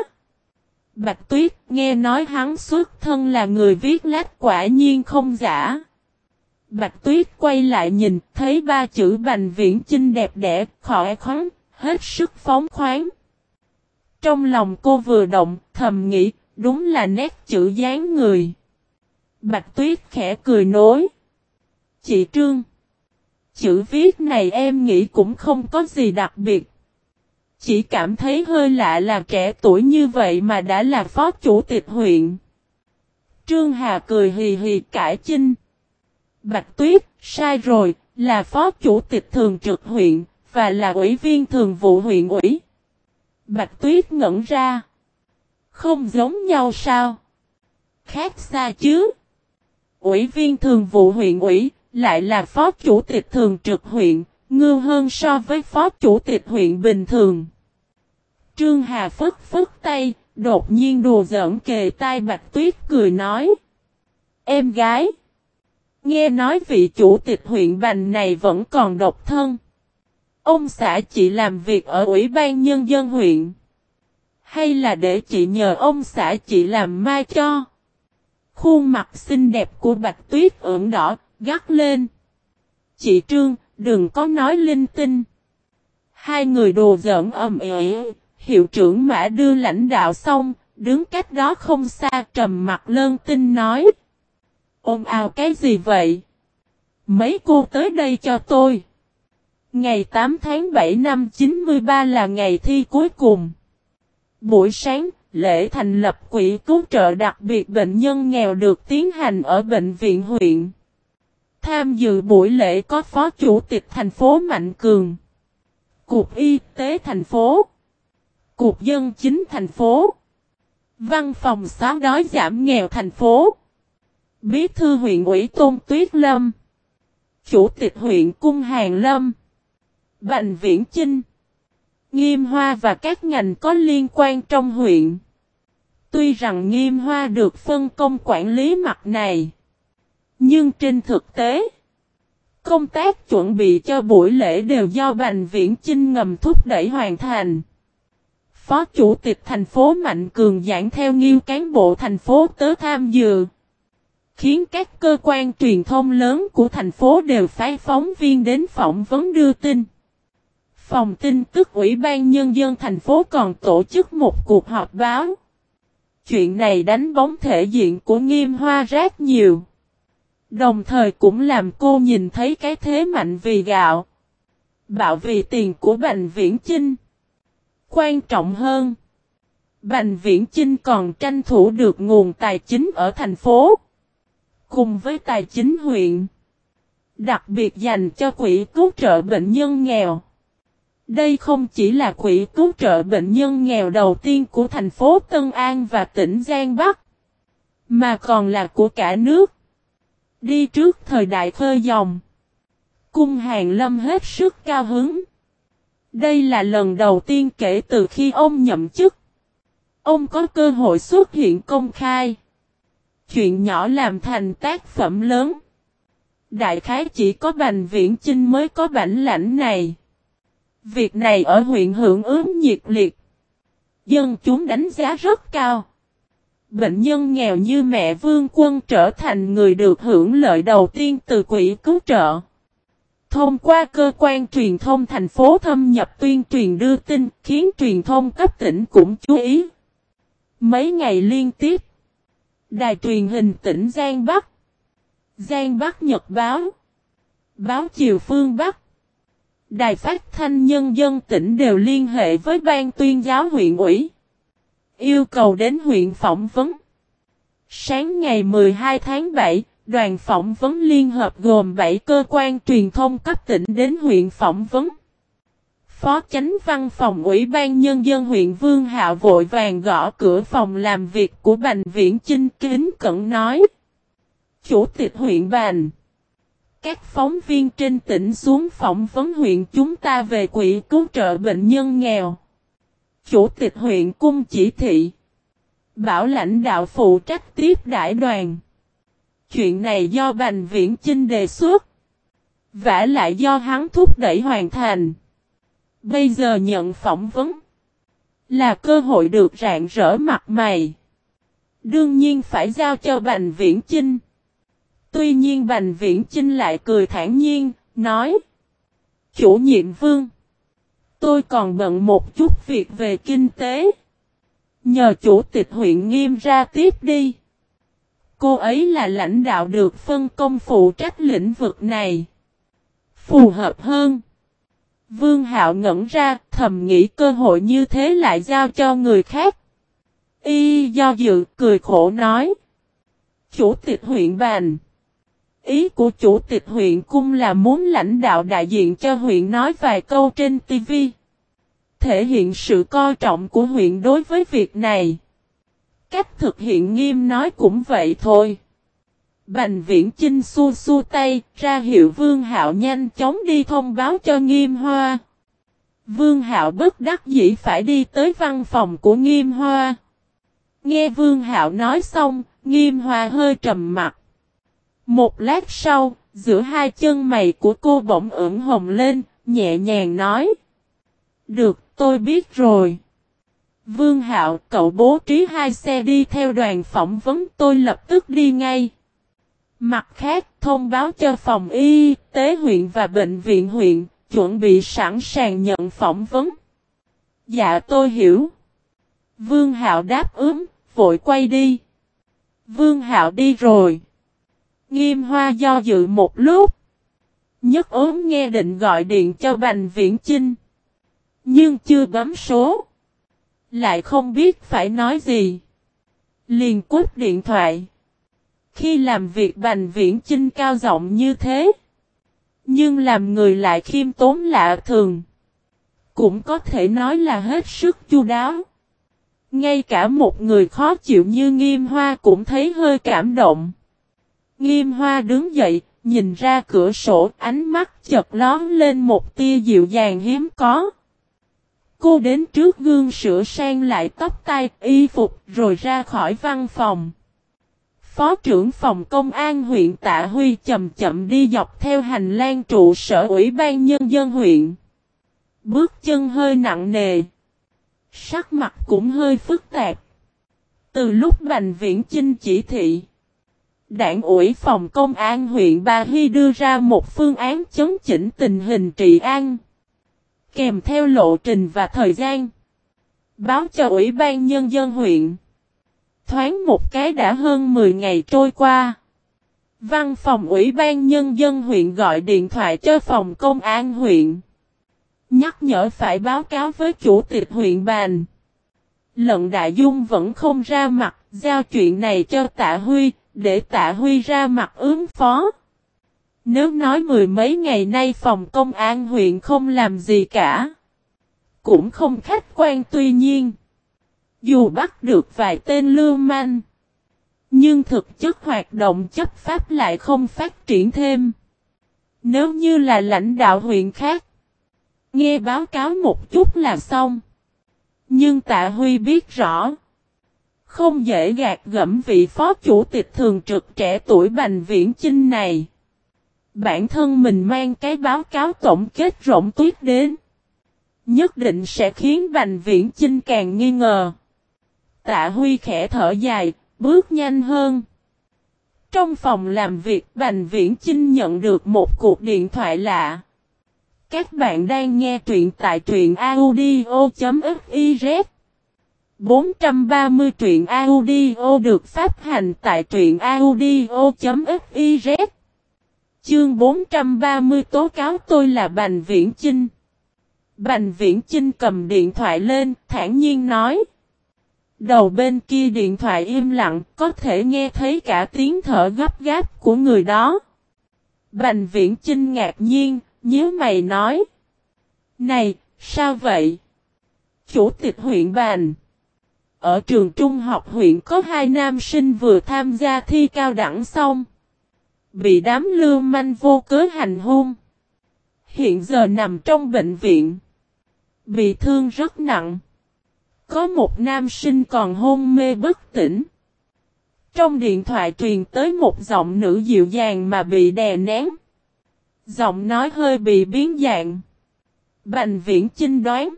Bạch Tuyết nghe nói hắn xuất thân là người viết lách quả nhiên không giả. Bạch Tuyết quay lại nhìn, thấy ba chữ Bành Viễn Chinh đẹp đẽ, khỏe khoắn, hết sức phóng khoáng. Trong lòng cô vừa động, thầm nghĩ, đúng là nét chữ dáng người. Bạch Tuyết khẽ cười nối. Chị Trương. Chữ viết này em nghĩ cũng không có gì đặc biệt. Chỉ cảm thấy hơi lạ là trẻ tuổi như vậy mà đã là phó chủ tịch huyện. Trương Hà cười hì hì cải chinh. Bạch Tuyết, sai rồi, là phó chủ tịch thường trực huyện, và là ủy viên thường vụ huyện ủy. Bạch Tuyết ngẩn ra. Không giống nhau sao? Khác xa chứ? Ủy viên thường vụ huyện ủy, lại là phó chủ tịch thường trực huyện, ngưu hơn so với phó chủ tịch huyện bình thường. Trương Hà phất phất tay, đột nhiên đùa giỡn kề tai Bạch Tuyết cười nói. Em gái! Nghe nói vị chủ tịch huyện Bành này vẫn còn độc thân. Ông xã chị làm việc ở Ủy ban Nhân dân huyện. Hay là để chị nhờ ông xã chị làm mai cho? Khuôn mặt xinh đẹp của Bạch Tuyết ửng đỏ, gắt lên. Chị Trương, đừng có nói linh tinh. Hai người đồ giỡn ầm ĩ, hiệu trưởng mã đưa lãnh đạo xong, đứng cách đó không xa trầm mặt lơn tinh nói. Ôm ào cái gì vậy? Mấy cô tới đây cho tôi. Ngày 8 tháng 7 năm 93 là ngày thi cuối cùng. Buổi sáng, lễ thành lập quỹ cứu trợ đặc biệt bệnh nhân nghèo được tiến hành ở bệnh viện huyện. Tham dự buổi lễ có Phó Chủ tịch thành phố Mạnh Cường, Cục Y tế thành phố, Cục Dân chính thành phố, Văn phòng xóa đói giảm nghèo thành phố, Bí thư huyện ủy Tôn Tuyết Lâm, Chủ tịch huyện Cung Hàng Lâm, Bành Viễn Chinh, Nghiêm Hoa và các ngành có liên quan trong huyện. Tuy rằng Nghiêm Hoa được phân công quản lý mặt này, nhưng trên thực tế, công tác chuẩn bị cho buổi lễ đều do Bành Viễn Chinh ngầm thúc đẩy hoàn thành. Phó Chủ tịch thành phố Mạnh Cường giảng theo nghiêu cán bộ thành phố tới tham dự. Khiến các cơ quan truyền thông lớn của thành phố đều phái phóng viên đến phỏng vấn đưa tin. Phòng tin tức Ủy ban Nhân dân thành phố còn tổ chức một cuộc họp báo. Chuyện này đánh bóng thể diện của nghiêm hoa rác nhiều. Đồng thời cũng làm cô nhìn thấy cái thế mạnh vì gạo. Bạo vì tiền của Bành Viễn Chinh. Quan trọng hơn. Bành Viễn Chinh còn tranh thủ được nguồn tài chính ở thành phố. Cùng với tài chính huyện. Đặc biệt dành cho quỹ cứu trợ bệnh nhân nghèo. Đây không chỉ là quỹ cứu trợ bệnh nhân nghèo đầu tiên của thành phố Tân An và tỉnh Giang Bắc. Mà còn là của cả nước. Đi trước thời đại khơi dòng. Cung hàng lâm hết sức cao hứng. Đây là lần đầu tiên kể từ khi ông nhậm chức. Ông có cơ hội xuất hiện công khai. Chuyện nhỏ làm thành tác phẩm lớn. Đại khái chỉ có Bành Viễn Chinh mới có bản lãnh này. Việc này ở huyện hưởng ứng nhiệt liệt. Dân chúng đánh giá rất cao. Bệnh nhân nghèo như mẹ Vương Quân trở thành người được hưởng lợi đầu tiên từ quỹ cứu trợ. thông qua cơ quan truyền thông thành phố thâm nhập tuyên truyền đưa tin, khiến truyền thông cấp tỉnh cũng chú ý. Mấy ngày liên tiếp, đài truyền hình tỉnh Giang Bắc, Giang Bắc Nhật Báo, Báo Chiều Phương Bắc, Đài phát thanh nhân dân tỉnh đều liên hệ với ban tuyên giáo huyện ủy. Yêu cầu đến huyện phỏng vấn. Sáng ngày 12 tháng 7, đoàn phỏng vấn liên hợp gồm 7 cơ quan truyền thông cấp tỉnh đến huyện phỏng vấn. Phó chánh văn phòng Ủy ban Nhân dân huyện Vương Hạ vội vàng gõ cửa phòng làm việc của Bành Viễn Chinh kính cẩn nói. Chủ tịch huyện Bành. Các phóng viên trên tỉnh xuống phỏng vấn huyện chúng ta về quỹ cứu trợ bệnh nhân nghèo. Chủ tịch huyện cung chỉ thị. Bảo lãnh đạo phụ trách tiếp đại đoàn. Chuyện này do Bành Viễn Chinh đề xuất. Vả lại do hắn thúc đẩy hoàn thành. Bây giờ nhận phỏng vấn. Là cơ hội được rạng rỡ mặt mày. Đương nhiên phải giao cho Bành Viễn Chinh. Tuy nhiên Bành Viễn Chinh lại cười thản nhiên, nói. Chủ nhiệm vương. Tôi còn bận một chút việc về kinh tế. Nhờ chủ tịch huyện nghiêm ra tiếp đi. Cô ấy là lãnh đạo được phân công phụ trách lĩnh vực này. Phù hợp hơn. Vương Hạo ngẩn ra, thầm nghĩ cơ hội như thế lại giao cho người khác. Y do dự, cười khổ nói. Chủ tịch huyện bàn. Ý của chủ tịch huyện cung là muốn lãnh đạo đại diện cho huyện nói vài câu trên TV. Thể hiện sự coi trọng của huyện đối với việc này. Cách thực hiện nghiêm nói cũng vậy thôi. Bành viễn chinh su su tay, ra hiệu Vương Hạo nhanh chóng đi thông báo cho Nghiêm Hoa. Vương Hạo bất đắc dĩ phải đi tới văn phòng của Nghiêm Hoa. Nghe Vương Hạo nói xong, Nghiêm Hoa hơi trầm mặt. Một lát sau, giữa hai chân mày của cô bỗng ửng hồng lên, nhẹ nhàng nói. Được, tôi biết rồi. Vương Hạo, cậu bố trí hai xe đi theo đoàn phỏng vấn tôi lập tức đi ngay. Mặt khác, thông báo cho phòng y tế huyện và bệnh viện huyện, chuẩn bị sẵn sàng nhận phỏng vấn. Dạ tôi hiểu. Vương Hạo đáp ứng, vội quay đi. Vương Hạo đi rồi. Nghiêm hoa do dự một lúc. Nhất ốm nghe định gọi điện cho Bành Viễn Chinh. Nhưng chưa bấm số. Lại không biết phải nói gì. Liền cút điện thoại. Khi làm việc Bành Viễn Chinh cao giọng như thế. Nhưng làm người lại khiêm tốn lạ thường. Cũng có thể nói là hết sức chu đáo. Ngay cả một người khó chịu như nghiêm hoa cũng thấy hơi cảm động. Nghiêm hoa đứng dậy, nhìn ra cửa sổ, ánh mắt chợt lón lên một tia dịu dàng hiếm có. Cô đến trước gương sửa sang lại tóc tai, y phục rồi ra khỏi văn phòng. Phó trưởng phòng công an huyện Tạ Huy chậm chậm đi dọc theo hành lang trụ sở ủy ban nhân dân huyện. Bước chân hơi nặng nề. Sắc mặt cũng hơi phức tạp. Từ lúc Bành Viễn Chinh chỉ thị. Đảng ủy phòng công an huyện Ba Hy đưa ra một phương án chấn chỉnh tình hình trị an. Kèm theo lộ trình và thời gian. Báo cho Ủy ban Nhân dân huyện. Thoáng một cái đã hơn 10 ngày trôi qua. Văn phòng Ủy ban Nhân dân huyện gọi điện thoại cho phòng công an huyện. Nhắc nhở phải báo cáo với chủ tịch huyện bàn. Lận Đại Dung vẫn không ra mặt, giao chuyện này cho Tạ Huy, để Tạ Huy ra mặt ứng phó. Nếu nói mười mấy ngày nay phòng công an huyện không làm gì cả. Cũng không khách quan tuy nhiên. Dù bắt được vài tên lưu manh. Nhưng thực chất hoạt động chấp pháp lại không phát triển thêm. Nếu như là lãnh đạo huyện khác. Nghe báo cáo một chút là xong. Nhưng tạ Huy biết rõ. Không dễ gạt gẫm vị phó chủ tịch thường trực trẻ tuổi Bành Viễn Chinh này. Bản thân mình mang cái báo cáo tổng kết rộng tuyết đến. Nhất định sẽ khiến Bành Viễn Chinh càng nghi ngờ. Tạ Huy khẽ thở dài, bước nhanh hơn. Trong phòng làm việc Bành Viễn Chinh nhận được một cuộc điện thoại lạ. Các bạn đang nghe truyện tại truyện audio.fif 430 truyện audio được phát hành tại truyện audio.fiz Chương 430 tố cáo tôi là Bành Viễn Chinh. Bành Viễn Chinh cầm điện thoại lên, thản nhiên nói. Đầu bên kia điện thoại im lặng, có thể nghe thấy cả tiếng thở gấp gáp của người đó. Bành Viễn Chinh ngạc nhiên, nhớ mày nói. Này, sao vậy? Chủ tịch huyện Bành. Ở trường trung học huyện có hai nam sinh vừa tham gia thi cao đẳng xong. Bị đám lưu manh vô cớ hành hung. Hiện giờ nằm trong bệnh viện. Bị thương rất nặng. Có một nam sinh còn hôn mê bất tỉnh. Trong điện thoại truyền tới một giọng nữ dịu dàng mà bị đè nén. Giọng nói hơi bị biến dạng. Bành viễn chinh đoán.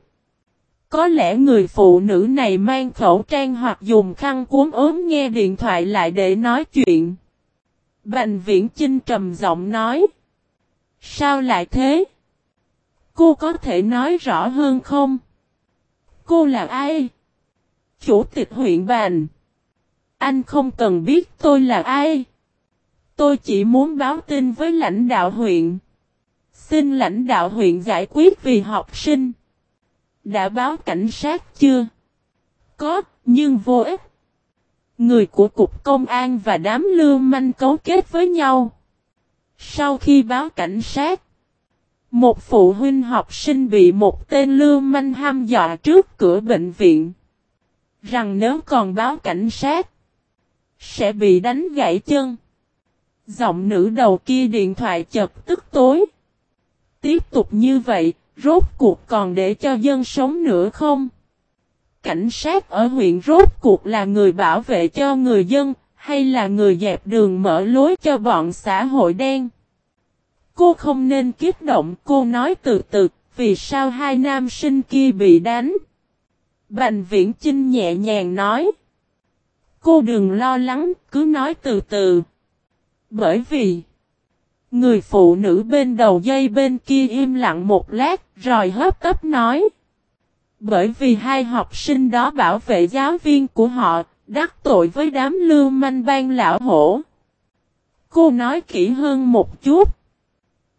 Có lẽ người phụ nữ này mang khẩu trang hoặc dùng khăn cuốn ốm nghe điện thoại lại để nói chuyện Bành viễn chinh trầm giọng nói Sao lại thế? Cô có thể nói rõ hơn không? Cô là ai? Chủ tịch huyện bàn. Anh không cần biết tôi là ai. Tôi chỉ muốn báo tin với lãnh đạo huyện. Xin lãnh đạo huyện giải quyết vì học sinh. Đã báo cảnh sát chưa? Có, nhưng vô ích. Người của Cục Công an và đám lưu manh cấu kết với nhau. Sau khi báo cảnh sát, một phụ huynh học sinh bị một tên lưu manh ham dọa trước cửa bệnh viện. Rằng nếu còn báo cảnh sát, sẽ bị đánh gãy chân. Giọng nữ đầu kia điện thoại chật tức tối. Tiếp tục như vậy, rốt cuộc còn để cho dân sống nữa không? Cảnh sát ở huyện rốt cuộc là người bảo vệ cho người dân, hay là người dẹp đường mở lối cho bọn xã hội đen? Cô không nên kích động, cô nói từ từ, vì sao hai nam sinh kia bị đánh? Bành viễn Trinh nhẹ nhàng nói. Cô đừng lo lắng, cứ nói từ từ. Bởi vì, người phụ nữ bên đầu dây bên kia im lặng một lát, rồi hấp tấp nói. Bởi vì hai học sinh đó bảo vệ giáo viên của họ, đắc tội với đám lưu manh ban lão hổ. Cô nói kỹ hơn một chút.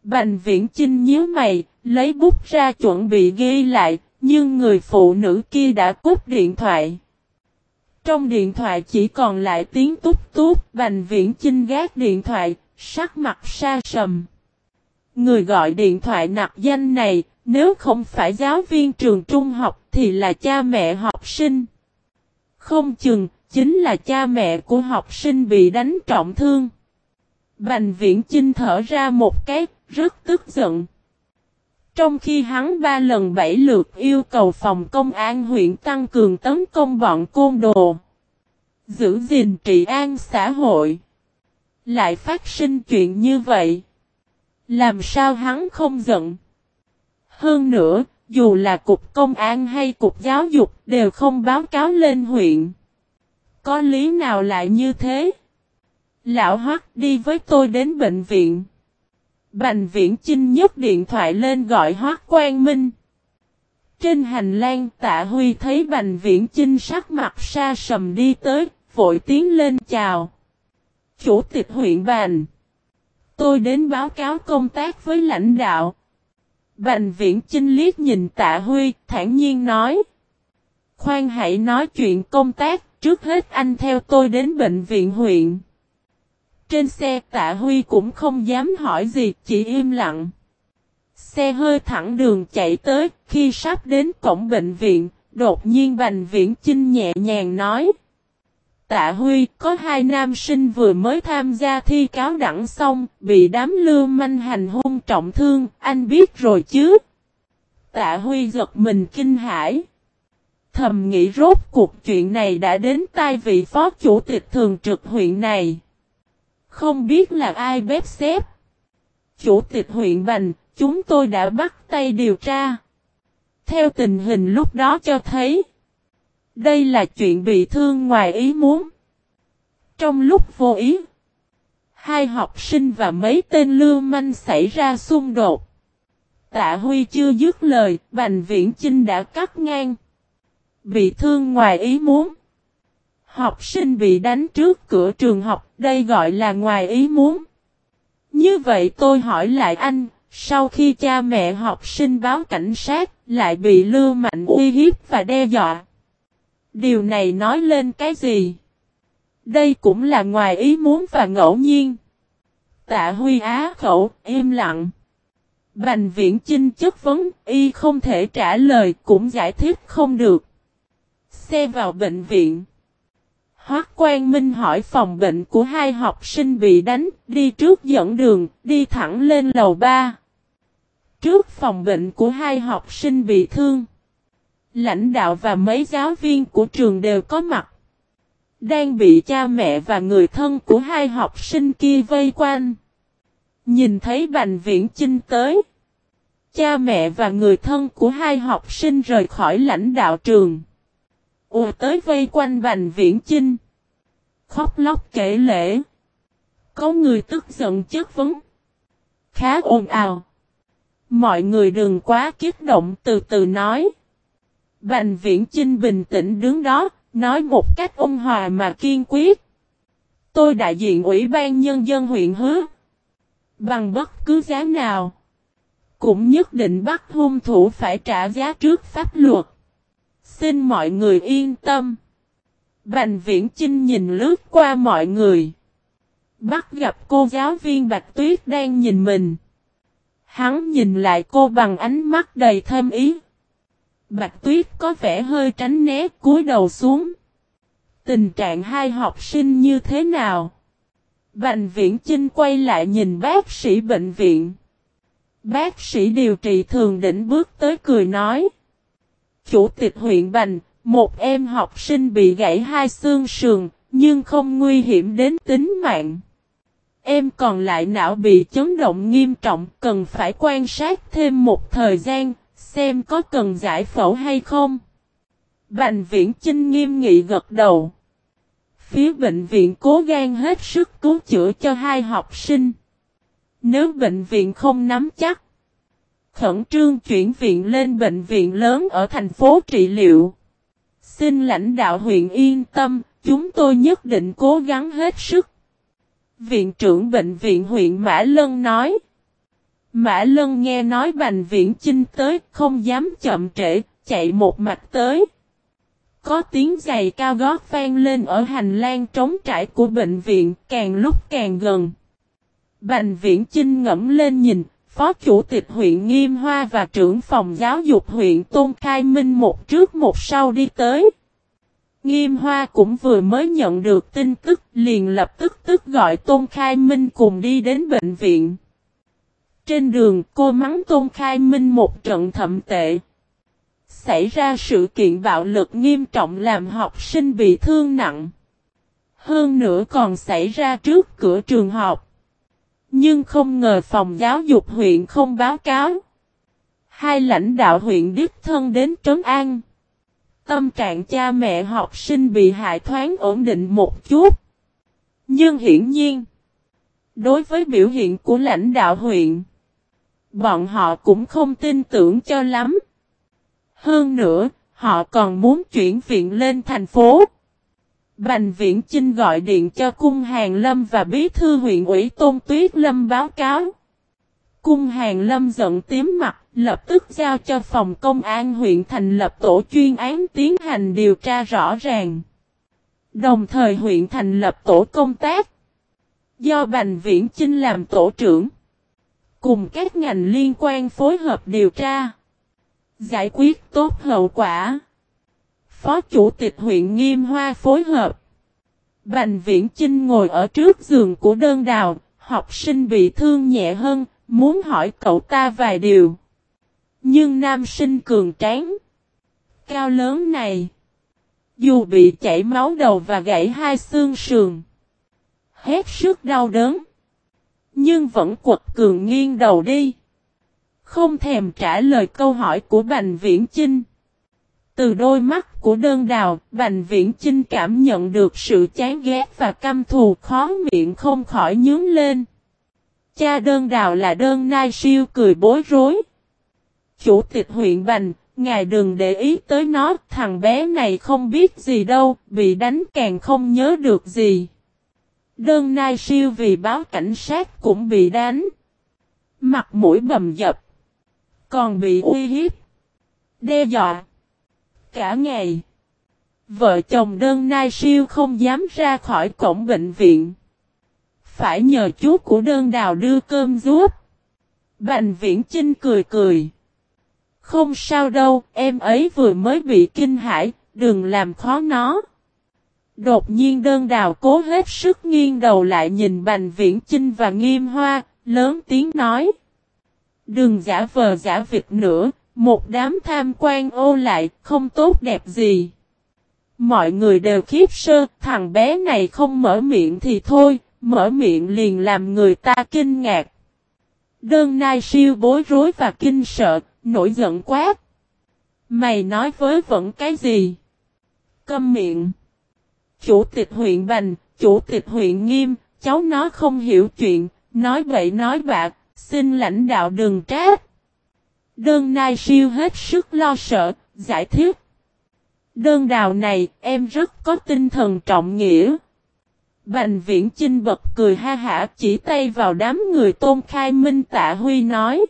Bành viễn Trinh nhíu mày, lấy bút ra chuẩn bị ghi lại, nhưng người phụ nữ kia đã cúp điện thoại. Trong điện thoại chỉ còn lại tiếng tút tút, Bành Viễn Chinh gác điện thoại, sắc mặt xa sầm. Người gọi điện thoại nặc danh này, nếu không phải giáo viên trường trung học thì là cha mẹ học sinh. Không chừng, chính là cha mẹ của học sinh bị đánh trọng thương. Bành Viễn Chinh thở ra một cái, rất tức giận. Trong khi hắn ba lần bảy lượt yêu cầu phòng công an huyện tăng cường tấn công bọn côn đồ. Giữ gìn trị an xã hội. Lại phát sinh chuyện như vậy. Làm sao hắn không giận? Hơn nữa, dù là cục công an hay cục giáo dục đều không báo cáo lên huyện. Có lý nào lại như thế? Lão Hoắc đi với tôi đến bệnh viện. Bành viễn Chinh nhấc điện thoại lên gọi Hoắc Quang Minh. Trên hành lang tạ Huy thấy Bành viễn Chinh sắc mặt sa sầm đi tới, vội tiến lên chào. Chủ tịch huyện Bành. Tôi đến báo cáo công tác với lãnh đạo. Bành viễn Chinh liếc nhìn tạ Huy, thản nhiên nói. Khoan hãy nói chuyện công tác, trước hết anh theo tôi đến bệnh viện huyện. Trên xe tạ Huy cũng không dám hỏi gì, chỉ im lặng. Xe hơi thẳng đường chạy tới, khi sắp đến cổng bệnh viện, đột nhiên Bành Viễn Chinh nhẹ nhàng nói. Tạ Huy, có hai nam sinh vừa mới tham gia thi cáo đẳng xong, bị đám lưu manh hành hung trọng thương, anh biết rồi chứ? Tạ Huy giật mình kinh hãi. Thầm nghĩ rốt cuộc chuyện này đã đến tai vị phó chủ tịch thường trực huyện này. Không biết là ai bếp xếp. Chủ tịch huyện Bành, chúng tôi đã bắt tay điều tra. Theo tình hình lúc đó cho thấy. Đây là chuyện bị thương ngoài ý muốn. Trong lúc vô ý. Hai học sinh và mấy tên lưu manh xảy ra xung đột. Tạ Huy chưa dứt lời, Bành Viễn Chinh đã cắt ngang. Bị thương ngoài ý muốn. Học sinh bị đánh trước cửa trường học, đây gọi là ngoài ý muốn. Như vậy tôi hỏi lại anh, sau khi cha mẹ học sinh báo cảnh sát, lại bị lưu mạnh uy hiếp và đe dọa. Điều này nói lên cái gì? Đây cũng là ngoài ý muốn và ngẫu nhiên. Tạ Huy Á khẩu, im lặng. Bành viễn chinh chất vấn, y không thể trả lời, cũng giải thích không được. Xe vào bệnh viện. Hoác Quang Minh hỏi phòng bệnh của hai học sinh bị đánh, đi trước dẫn đường, đi thẳng lên lầu 3. Trước phòng bệnh của hai học sinh bị thương. Lãnh đạo và mấy giáo viên của trường đều có mặt. Đang bị cha mẹ và người thân của hai học sinh kia vây quanh. Nhìn thấy Bành Viễn Chinh tới. Cha mẹ và người thân của hai học sinh rời khỏi lãnh đạo trường. Ùa tới vây quanh Bành Viễn Chinh. Khóc lóc kể lễ. Có người tức giận chất vấn. Khá ồn ào. Mọi người đừng quá kích động từ từ nói. Bành Viễn Chinh bình tĩnh đứng đó, nói một cách ôn hòa mà kiên quyết. Tôi đại diện Ủy ban Nhân dân huyện hứa. Bằng bất cứ giá nào. Cũng nhất định bắt hung thủ phải trả giá trước pháp luật. Xin mọi người yên tâm. Bành viễn Trinh nhìn lướt qua mọi người. Bắt gặp cô giáo viên Bạch Tuyết đang nhìn mình. Hắn nhìn lại cô bằng ánh mắt đầy thêm ý. Bạch Tuyết có vẻ hơi tránh né cúi đầu xuống. Tình trạng hai học sinh như thế nào? Bành viễn Trinh quay lại nhìn bác sĩ bệnh viện. Bác sĩ điều trị thường đỉnh bước tới cười nói. Chủ tịch huyện Bành, một em học sinh bị gãy hai xương sườn, nhưng không nguy hiểm đến tính mạng. Em còn lại não bị chấn động nghiêm trọng, cần phải quan sát thêm một thời gian, xem có cần giải phẫu hay không. Bành viễn Trinh nghiêm nghị gật đầu. Phía bệnh viện cố gắng hết sức cứu chữa cho hai học sinh. Nếu bệnh viện không nắm chắc, khẩn trương chuyển viện lên bệnh viện lớn ở thành phố trị liệu. Xin lãnh đạo huyện yên tâm, chúng tôi nhất định cố gắng hết sức. Viện trưởng bệnh viện huyện Mã Lân nói. Mã Lân nghe nói Bành Viễn Chinh tới, không dám chậm trễ, chạy một mạch tới. Có tiếng giày cao gót vang lên ở hành lang trống trải của bệnh viện, càng lúc càng gần. Bành Viễn Chinh ngẫm lên nhìn, Phó Chủ tịch huyện Nghiêm Hoa và trưởng phòng giáo dục huyện Tôn Khai Minh một trước một sau đi tới. Nghiêm Hoa cũng vừa mới nhận được tin tức liền lập tức tức gọi Tôn Khai Minh cùng đi đến bệnh viện. Trên đường cô mắng Tôn Khai Minh một trận thậm tệ. Xảy ra sự kiện bạo lực nghiêm trọng làm học sinh bị thương nặng. Hơn nữa còn xảy ra trước cửa trường học. Nhưng không ngờ phòng giáo dục huyện không báo cáo. Hai lãnh đạo huyện đích thân đến trấn an. Tâm trạng cha mẹ học sinh bị hại thoáng ổn định một chút. Nhưng hiển nhiên, đối với biểu hiện của lãnh đạo huyện, bọn họ cũng không tin tưởng cho lắm. Hơn nữa, họ còn muốn chuyển viện lên thành phố. Bành Viễn Chinh gọi điện cho Cung Hàng Lâm và Bí thư huyện ủy Tôn Tuyết Lâm báo cáo. Cung Hàng Lâm giận tím mặt, lập tức giao cho phòng công an huyện thành lập tổ chuyên án tiến hành điều tra rõ ràng. Đồng thời huyện thành lập tổ công tác. Do Bành Viễn Chinh làm tổ trưởng. Cùng các ngành liên quan phối hợp điều tra. Giải quyết tốt hậu quả. Phó Chủ tịch huyện Nghiêm Hoa phối hợp. Bành Viễn Chinh ngồi ở trước giường của đơn đào, học sinh bị thương nhẹ hơn, muốn hỏi cậu ta vài điều. Nhưng nam sinh cường tráng, cao lớn này, dù bị chảy máu đầu và gãy hai xương sườn, hết sức đau đớn, nhưng vẫn quật cường nghiêng đầu đi. Không thèm trả lời câu hỏi của Bành Viễn Chinh. Từ đôi mắt của đơn đào, Bành Viễn Chinh cảm nhận được sự chán ghét và căm thù khó miệng không khỏi nhướng lên. Cha đơn đào là đơn nai siêu cười bối rối. Chủ tịch huyện Bành, ngài đừng để ý tới nó, thằng bé này không biết gì đâu, bị đánh càng không nhớ được gì. Đơn nai siêu vì báo cảnh sát cũng bị đánh. Mặt mũi bầm dập. Còn bị uy hiếp. Đe dọa. Cả ngày. Vợ chồng đơn nai siêu không dám ra khỏi cổng bệnh viện. Phải nhờ chú của đơn đào đưa cơm giúp. Bành viễn Chinh cười cười. Không sao đâu, em ấy vừa mới bị kinh hãi, đừng làm khó nó. Đột nhiên đơn đào cố hết sức nghiêng đầu lại nhìn Bành Viễn Chinh và Nghiêm Hoa, lớn tiếng nói. Đừng giả vờ giả vịt nữa, một đám tham quan ô lại, không tốt đẹp gì. Mọi người đều khiếp sơ, thằng bé này không mở miệng thì thôi, mở miệng liền làm người ta kinh ngạc. Đơn nai siêu bối rối và kinh sợ, nổi giận quát. Mày nói với vẫn cái gì? Câm miệng. Chủ tịch huyện Bành, chủ tịch huyện Nghiêm, cháu nó không hiểu chuyện, nói bậy nói bạc, xin lãnh đạo đừng trách. Đơn nai siêu hết sức lo sợ, giải thích. Đơn đào này, em rất có tinh thần trọng nghĩa. Bành viễn chinh bật cười ha hả chỉ tay vào đám người tôn khai minh tạ huy nói.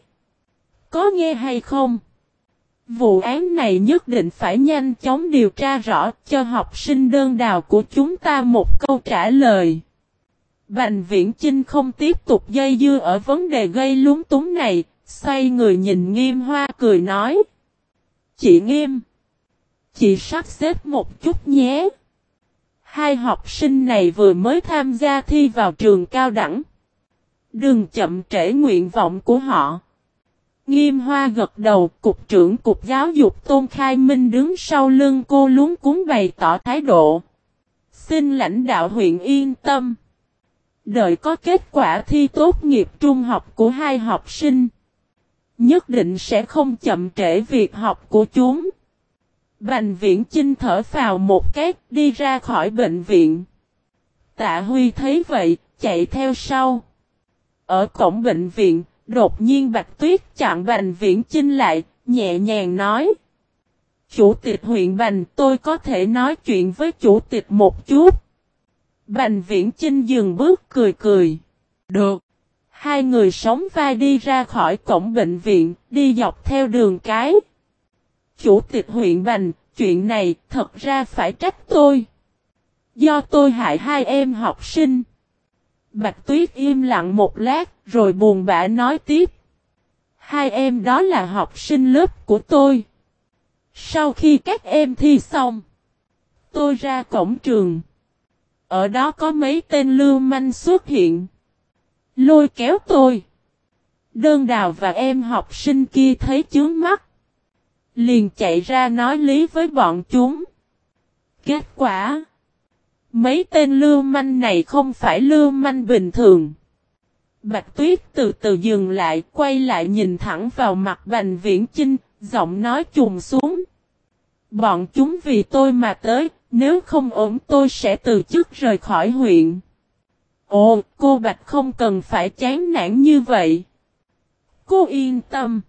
Có nghe hay không? Vụ án này nhất định phải nhanh chóng điều tra rõ cho học sinh đơn đào của chúng ta một câu trả lời. Bành viễn Chinh không tiếp tục dây dưa ở vấn đề gây lúng túng này, xoay người nhìn nghiêm hoa cười nói. Chị nghiêm. Chị sắp xếp một chút nhé. Hai học sinh này vừa mới tham gia thi vào trường cao đẳng. Đừng chậm trễ nguyện vọng của họ. Nghiêm hoa gật đầu, cục trưởng cục giáo dục Tôn Khai Minh đứng sau lưng cô luống cuốn bày tỏ thái độ. Xin lãnh đạo huyện yên tâm. Đợi có kết quả thi tốt nghiệp trung học của hai học sinh. Nhất định sẽ không chậm trễ việc học của chúng. Bành viễn chinh thở vào một cái đi ra khỏi bệnh viện. Tạ Huy thấy vậy, chạy theo sau. Ở cổng bệnh viện, Đột nhiên Bạch Tuyết chặn Bành Viễn Chinh lại, nhẹ nhàng nói. Chủ tịch huyện Bành tôi có thể nói chuyện với chủ tịch một chút. Bành Viễn Chinh dừng bước cười cười. Được. Hai người sống vai đi ra khỏi cổng bệnh viện, đi dọc theo đường cái. Chủ tịch huyện Bành, chuyện này thật ra phải trách tôi. Do tôi hại hai em học sinh. Bạch Tuyết im lặng một lát, rồi buồn bã nói tiếp. Hai em đó là học sinh lớp của tôi. Sau khi các em thi xong, tôi ra cổng trường. Ở đó có mấy tên lưu manh xuất hiện. Lôi kéo tôi. Đơn đào và em học sinh kia thấy chướng mắt. Liền chạy ra nói lý với bọn chúng. Kết quả Mấy tên lưu manh này không phải lưu manh bình thường. Bạch Tuyết từ từ dừng lại, quay lại nhìn thẳng vào mặt Bành Viễn Chinh, giọng nói trùng xuống. Bọn chúng vì tôi mà tới, nếu không ổn tôi sẽ từ chức rời khỏi huyện. Ồ, cô Bạch không cần phải chán nản như vậy. Cô yên tâm.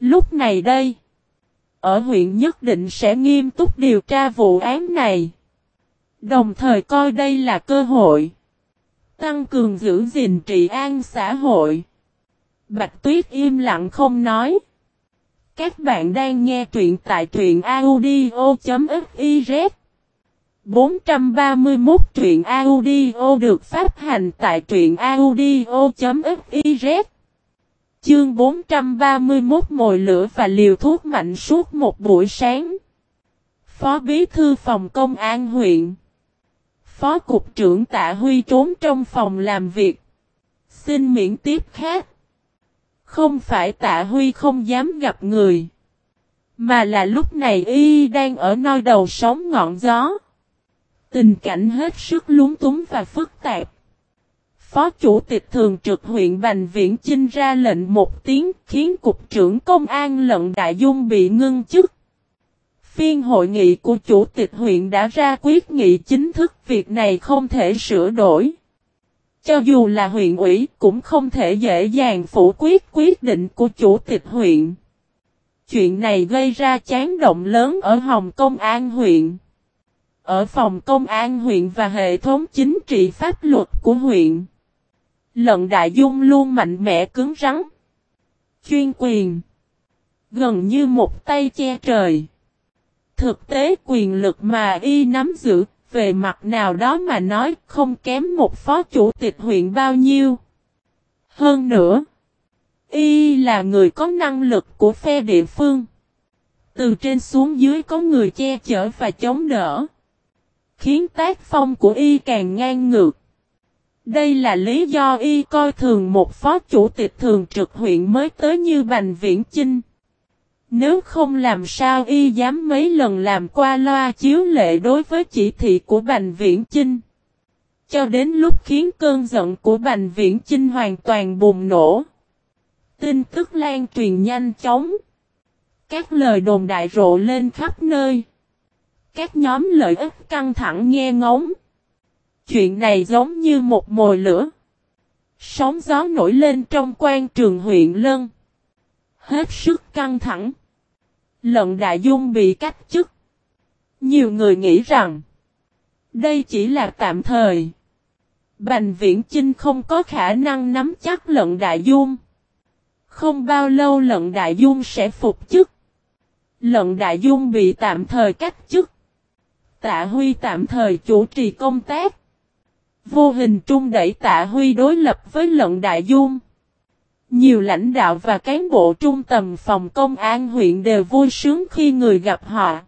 Lúc này đây, ở huyện nhất định sẽ nghiêm túc điều tra vụ án này. Đồng thời coi đây là cơ hội. Tăng cường giữ gìn trị an xã hội. Bạch Tuyết im lặng không nói. Các bạn đang nghe truyện tại truyện audio.fiz 431 truyện audio được phát hành tại truyện audio.fiz Chương 431 mồi lửa và liều thuốc mạnh suốt một buổi sáng. Phó Bí Thư Phòng Công an huyện Phó Cục trưởng Tạ Huy trốn trong phòng làm việc. Xin miễn tiếp khác. Không phải Tạ Huy không dám gặp người. Mà là lúc này y đang ở nơi đầu sóng ngọn gió. Tình cảnh hết sức lúng túng và phức tạp. Phó Chủ tịch Thường trực huyện Bành Viễn Chinh ra lệnh một tiếng, khiến Cục trưởng Công an lận Đại Dung bị ngưng chức. Phiên hội nghị của chủ tịch huyện đã ra quyết nghị chính thức việc này không thể sửa đổi. Cho dù là huyện ủy cũng không thể dễ dàng phủ quyết quyết định của chủ tịch huyện. Chuyện này gây ra chán động lớn ở Hồng Công An huyện. Ở phòng công an huyện và hệ thống chính trị pháp luật của huyện. Lận Đại Dung luôn mạnh mẽ cứng rắn. Chuyên quyền. Gần như một tay che trời. Thực tế quyền lực mà y nắm giữ, về mặt nào đó mà nói không kém một phó chủ tịch huyện bao nhiêu. Hơn nữa, y là người có năng lực của phe địa phương. Từ trên xuống dưới có người che chở và chống đỡ. Khiến tác phong của y càng ngang ngược. Đây là lý do y coi thường một phó chủ tịch thường trực huyện mới tới như Bành Viễn Chinh. Nếu không làm sao y dám mấy lần làm qua loa chiếu lệ đối với chỉ thị của Bành Viễn Chinh. Cho đến lúc khiến cơn giận của Bành Viễn Chinh hoàn toàn bùng nổ. Tin tức lan truyền nhanh chóng. Các lời đồn đại rộ lên khắp nơi. Các nhóm lợi ích căng thẳng nghe ngóng. Chuyện này giống như một mồi lửa. Sóng gió nổi lên trong quan trường huyện Lân. Hết sức căng thẳng. Lận Đại Dung bị cách chức. Nhiều người nghĩ rằng. Đây chỉ là tạm thời. Bành Viễn Chinh không có khả năng nắm chắc Lận Đại Dung. Không bao lâu Lận Đại Dung sẽ phục chức. Lận Đại Dung bị tạm thời cách chức. Tạ Huy tạm thời chủ trì công tác. Vô hình trung đẩy Tạ Huy đối lập với Lận Đại Dung. Nhiều lãnh đạo và cán bộ trung tầm phòng công an huyện đều vui sướng khi người gặp họ.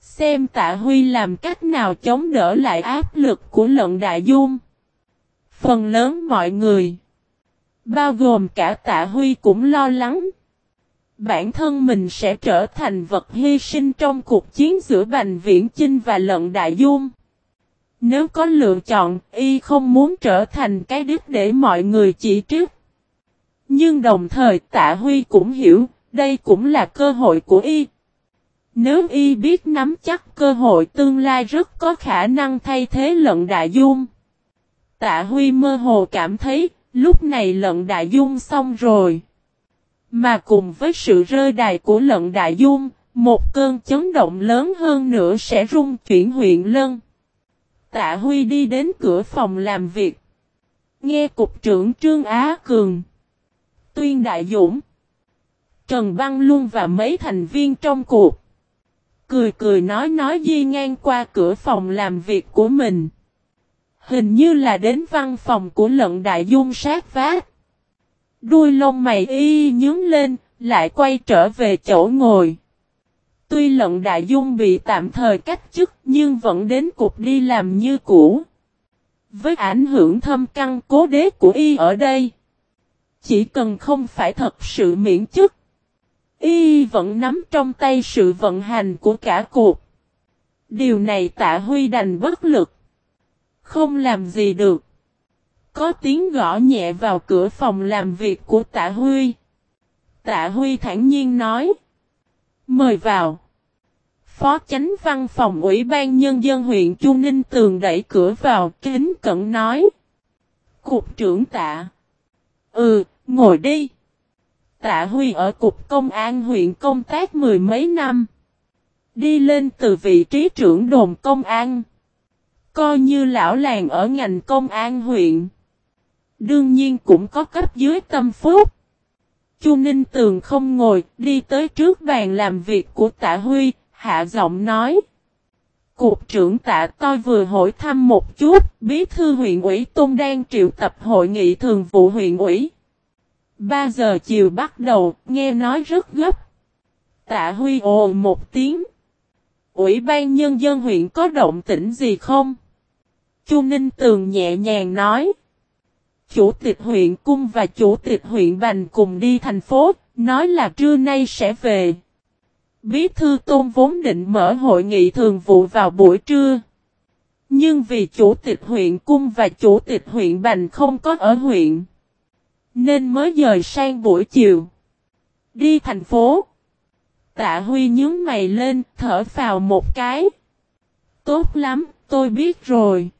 Xem Tạ Huy làm cách nào chống đỡ lại áp lực của Lận Đại Dung. Phần lớn mọi người, bao gồm cả Tạ Huy cũng lo lắng bản thân mình sẽ trở thành vật hy sinh trong cuộc chiến giữa Bành Viễn Chinh và Lận Đại Dung. Nếu có lựa chọn, y không muốn trở thành cái đứt để mọi người chỉ trích. Nhưng đồng thời Tạ Huy cũng hiểu, đây cũng là cơ hội của y. Nếu y biết nắm chắc cơ hội tương lai rất có khả năng thay thế Lận Đại Dung. Tạ Huy mơ hồ cảm thấy, lúc này Lận Đại Dung xong rồi. Mà cùng với sự rơi đài của lận đại dung, một cơn chấn động lớn hơn nữa sẽ rung chuyển huyện Lân. Tạ Huy đi đến cửa phòng làm việc. Nghe cục trưởng Trương Á Cường. Tuyên Đại Dũng. Trần Văn Luân và mấy thành viên trong cuộc. Cười cười nói nói di ngang qua cửa phòng làm việc của mình. Hình như là đến văn phòng của lận đại dung sát vát. Đuôi lông mày y nhướng lên, lại quay trở về chỗ ngồi. Tuy lận đại dung bị tạm thời cách chức nhưng vẫn đến cục đi làm như cũ. Với ảnh hưởng thâm căn cố đế của y ở đây. Chỉ cần không phải thật sự miễn chức. Y vẫn nắm trong tay sự vận hành của cả cuộc. Điều này tạ huy đành bất lực. Không làm gì được. Có tiếng gõ nhẹ vào cửa phòng làm việc của tạ Huy. Tạ Huy thản nhiên nói. Mời vào. Phó chánh văn phòng Ủy ban Nhân dân huyện Chu Ninh Tường đẩy cửa vào kính cẩn nói. Cục trưởng tạ. Ừ, ngồi đi. Tạ Huy ở Cục Công an huyện công tác mười mấy năm. Đi lên từ vị trí trưởng đồn công an. Coi như lão làng ở ngành công an huyện. Đương nhiên cũng có cấp dưới tâm phúc. Chu Ninh Tường không ngồi, đi tới trước bàn làm việc của tạ Huy, hạ giọng nói. Cục trưởng tạ tôi vừa hỏi thăm một chút, bí thư huyện ủy Tôn đang triệu tập hội nghị thường vụ huyện ủy. 3 giờ chiều bắt đầu, nghe nói rất gấp. Tạ Huy ồ một tiếng. Ủy ban nhân dân huyện có động tĩnh gì không? Chu Ninh Tường nhẹ nhàng nói. Chủ tịch huyện Cung và chủ tịch huyện Bành cùng đi thành phố, nói là trưa nay sẽ về. Bí thư tôn vốn định mở hội nghị thường vụ vào buổi trưa. Nhưng vì chủ tịch huyện Cung và chủ tịch huyện Bành không có ở huyện. Nên mới dời sang buổi chiều. Đi thành phố. Tạ Huy nhướng mày lên, thở vào một cái. Tốt lắm, tôi biết rồi.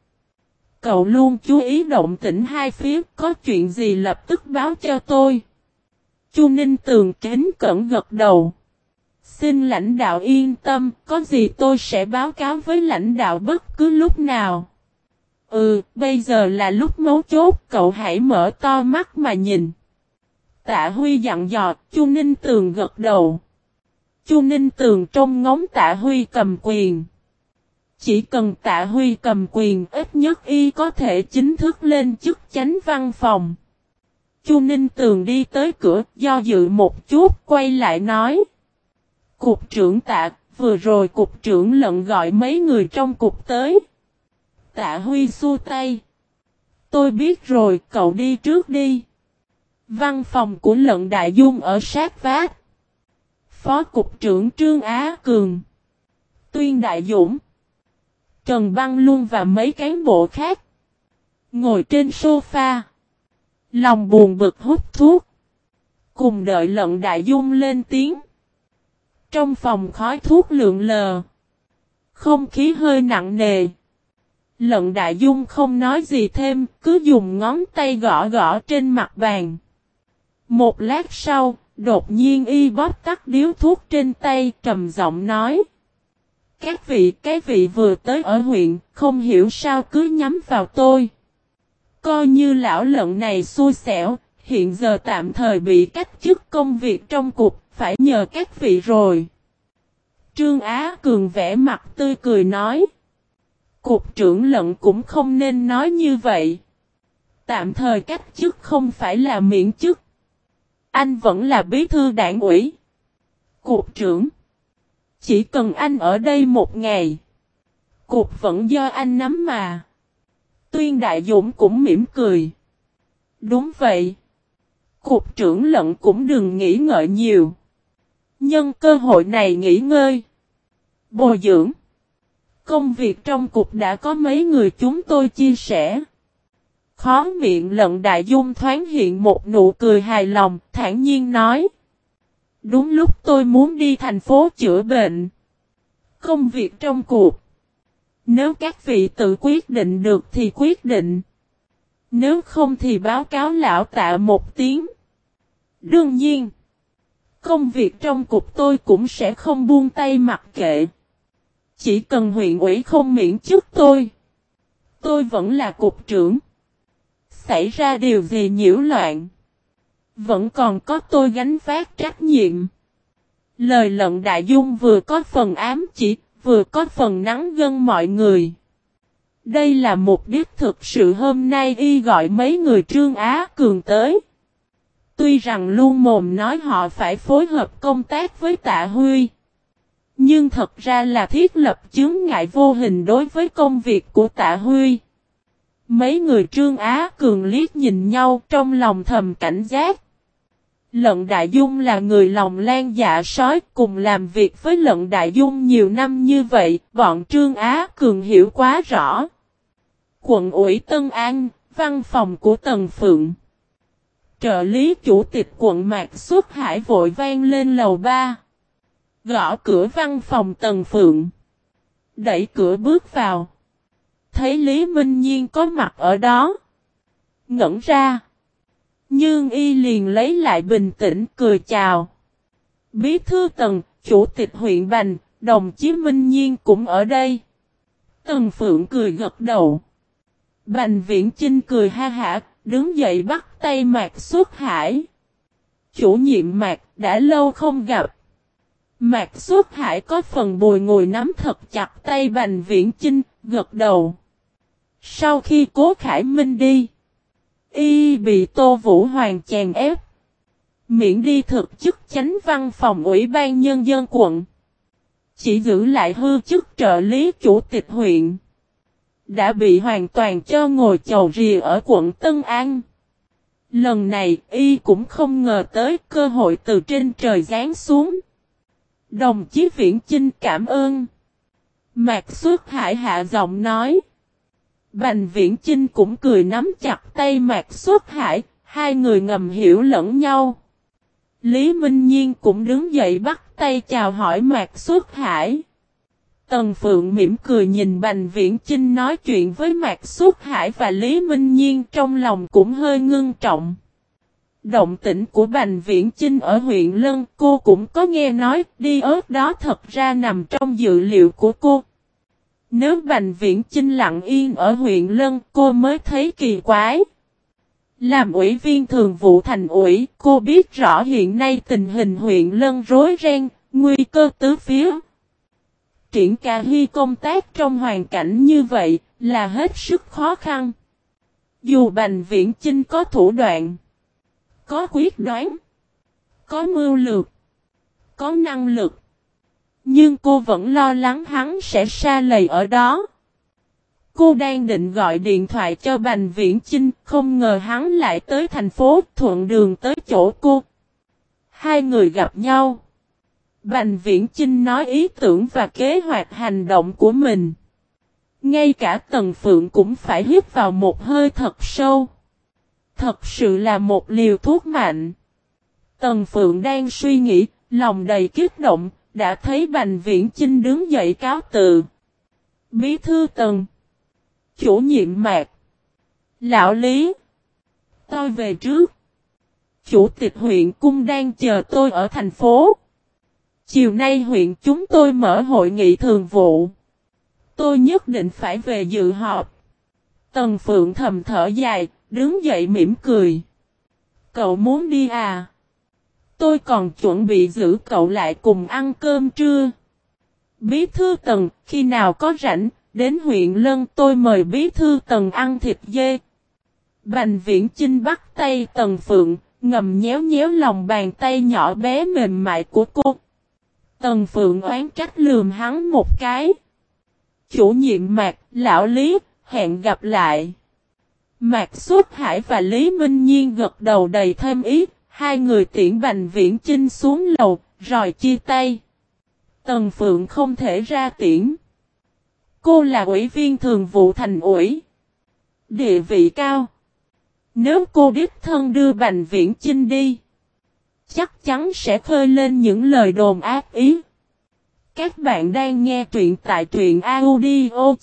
Cậu luôn chú ý động tĩnh hai phía, có chuyện gì lập tức báo cho tôi. Chu Ninh Tường kính cẩn gật đầu. Xin lãnh đạo yên tâm, có gì tôi sẽ báo cáo với lãnh đạo bất cứ lúc nào. Ừ, bây giờ là lúc mấu chốt, cậu hãy mở to mắt mà nhìn. Tạ Huy dặn dò, Chu Ninh Tường gật đầu. Chu Ninh Tường trông ngóng Tạ Huy cầm quyền. Chỉ cần Tạ Huy cầm quyền ít nhất y có thể chính thức lên chức chánh văn phòng. Chu Ninh Tường đi tới cửa, do dự một chút, quay lại nói. Cục trưởng tạ, vừa rồi cục trưởng lận gọi mấy người trong cục tới. Tạ Huy xua tay. Tôi biết rồi, cậu đi trước đi. Văn phòng của lận đại dung ở sát vát. Phó cục trưởng Trương Á Cường. Tuyên Đại Dũng. Trần Băng Luân và mấy cán bộ khác. Ngồi trên sofa. Lòng buồn bực hút thuốc. Cùng đợi lận đại dung lên tiếng. Trong phòng khói thuốc lượng lờ. Không khí hơi nặng nề. Lận đại dung không nói gì thêm, cứ dùng ngón tay gõ gõ trên mặt bàn. Một lát sau, đột nhiên y bóp tắt điếu thuốc trên tay, trầm giọng nói. Các vị, cái vị vừa tới ở huyện, không hiểu sao cứ nhắm vào tôi. Coi như lão lận này xui xẻo, hiện giờ tạm thời bị cách chức công việc trong cục, phải nhờ các vị rồi. Trương Á Cường vẽ mặt tươi cười nói. Cục trưởng lận cũng không nên nói như vậy. Tạm thời cách chức không phải là miễn chức. Anh vẫn là bí thư đảng ủy. Cục trưởng. Chỉ cần anh ở đây một ngày. Cục vẫn do anh nắm mà. Tuyên Đại Dũng cũng mỉm cười. Đúng vậy. Cục trưởng lận cũng đừng nghĩ ngợi nhiều. Nhân cơ hội này nghỉ ngơi. Bồi dưỡng. Công việc trong cục đã có mấy người chúng tôi chia sẻ. Khó miệng lận đại dung thoáng hiện một nụ cười hài lòng, thản nhiên nói. Đúng lúc tôi muốn đi thành phố chữa bệnh. Công việc trong cuộc. Nếu các vị tự quyết định được thì quyết định. Nếu không thì báo cáo lão tạ một tiếng. Đương nhiên. Công việc trong cục tôi cũng sẽ không buông tay mặc kệ. Chỉ cần huyện ủy không miễn chức tôi. Tôi vẫn là cục trưởng. Xảy ra điều gì nhiễu loạn. Vẫn còn có tôi gánh vác trách nhiệm. Lời lận đại dung vừa có phần ám chỉ, vừa có phần nắng gân mọi người. Đây là mục đích thực sự hôm nay y gọi mấy người Trương Á Cường tới. Tuy rằng luôn mồm nói họ phải phối hợp công tác với tạ Huy. Nhưng thật ra là thiết lập chướng ngại vô hình đối với công việc của tạ Huy. Mấy người Trương Á Cường liếc nhìn nhau trong lòng thầm cảnh giác. Lận Đại Dung là người lòng lan dạ sói cùng làm việc với Lận Đại Dung nhiều năm như vậy, bọn Trương Á Cường hiểu quá rõ. Quận ủy Tân An, văn phòng của Tần Phượng. Trợ lý chủ tịch quận Mạc Xuất Hải vội vang lên lầu ba. Gõ cửa văn phòng Tần Phượng. Đẩy cửa bước vào. Thấy Lý Minh Nhiên có mặt ở đó. Ngẩn ra. Nhưng y liền lấy lại bình tĩnh cười chào. Bí thư Tần, chủ tịch huyện Bành, đồng chí Minh Nhiên cũng ở đây. Tần Phượng cười gật đầu. Bành Viễn trinh cười ha hả, đứng dậy bắt tay Mạc Xuất Hải. Chủ nhiệm Mạc đã lâu không gặp. Mạc Xuất Hải có phần bồi ngồi nắm thật chặt tay Bành Viễn Chinh, gật đầu. Sau khi Cố Khải Minh đi, y bị Tô Vũ Hoàng chèn ép. Miễn đi thực chức chánh văn phòng Ủy ban Nhân dân quận. Chỉ giữ lại hư chức trợ lý chủ tịch huyện. Đã bị hoàn toàn cho ngồi chầu rìa ở quận Tân An. Lần này y cũng không ngờ tới cơ hội từ trên trời rán xuống. Đồng chí Viễn Chinh cảm ơn. Mạc Xuất Hải hạ giọng nói. Bành Viễn Chinh cũng cười nắm chặt tay Mạc Xuất Hải, hai người ngầm hiểu lẫn nhau. Lý Minh Nhiên cũng đứng dậy bắt tay chào hỏi Mạc Xuất Hải. Tần Phượng mỉm cười nhìn Bành Viễn Chinh nói chuyện với Mạc Xuất Hải và Lý Minh Nhiên trong lòng cũng hơi ngưng trọng. Động tĩnh của Bành Viễn Chinh ở huyện Lân cô cũng có nghe nói đi ớt đó thật ra nằm trong dự liệu của cô. Nếu Bành Viễn Chinh lặng yên ở huyện Lân cô mới thấy kỳ quái. Làm ủy viên thường vụ thành ủy, cô biết rõ hiện nay tình hình huyện Lân rối ren, nguy cơ tứ phía. Triển ca hy công tác trong hoàn cảnh như vậy là hết sức khó khăn. Dù Bành Viễn Chinh có thủ đoạn, có quyết đoán, có mưu lược, có năng lực, nhưng cô vẫn lo lắng hắn sẽ xa lầy ở đó. Cô đang định gọi điện thoại cho Bành Viễn Chinh, không ngờ hắn lại tới thành phố thuận đường tới chỗ cô. Hai người gặp nhau. Bành Viễn Chinh nói ý tưởng và kế hoạch hành động của mình. Ngay cả Tần Phượng cũng phải hít vào một hơi thật sâu. Thật sự là một liều thuốc mạnh. Tần Phượng đang suy nghĩ, lòng đầy kích động, đã thấy Bành Viễn Chinh đứng dậy cáo từ. Bí thư Tần. Chủ nhiệm mạc. Lão Lý. Tôi về trước. Chủ tịch huyện cung đang chờ tôi ở thành phố. Chiều nay huyện chúng tôi mở hội nghị thường vụ. Tôi nhất định phải về dự họp. Tần Phượng thầm thở dài, đứng dậy mỉm cười. Cậu muốn đi à? Tôi còn chuẩn bị giữ cậu lại cùng ăn cơm trưa. Bí thư Tần, khi nào có rảnh, đến huyện Lân tôi mời bí thư Tần ăn thịt dê. Bành viễn Chinh bắt tay Tần Phượng, ngầm nhéo nhéo lòng bàn tay nhỏ bé mềm mại của cô. Tần Phượng oán trách lườm hắn một cái. Chủ nhiệm Mạc, Lão Lý, hẹn gặp lại. Mạc Xuất Hải và Lý Minh Nhiên gật đầu đầy thêm ý, hai người tiễn Bành Viễn Chinh xuống lầu, rồi chia tay. Tần Phượng không thể ra tiễn. Cô là ủy viên thường vụ thành ủy. Địa vị cao. Nếu cô đích thân đưa Bành Viễn Chinh đi, chắc chắn sẽ khơi lên những lời đồn ác ý. Các bạn đang nghe truyện tại truyện audio.fif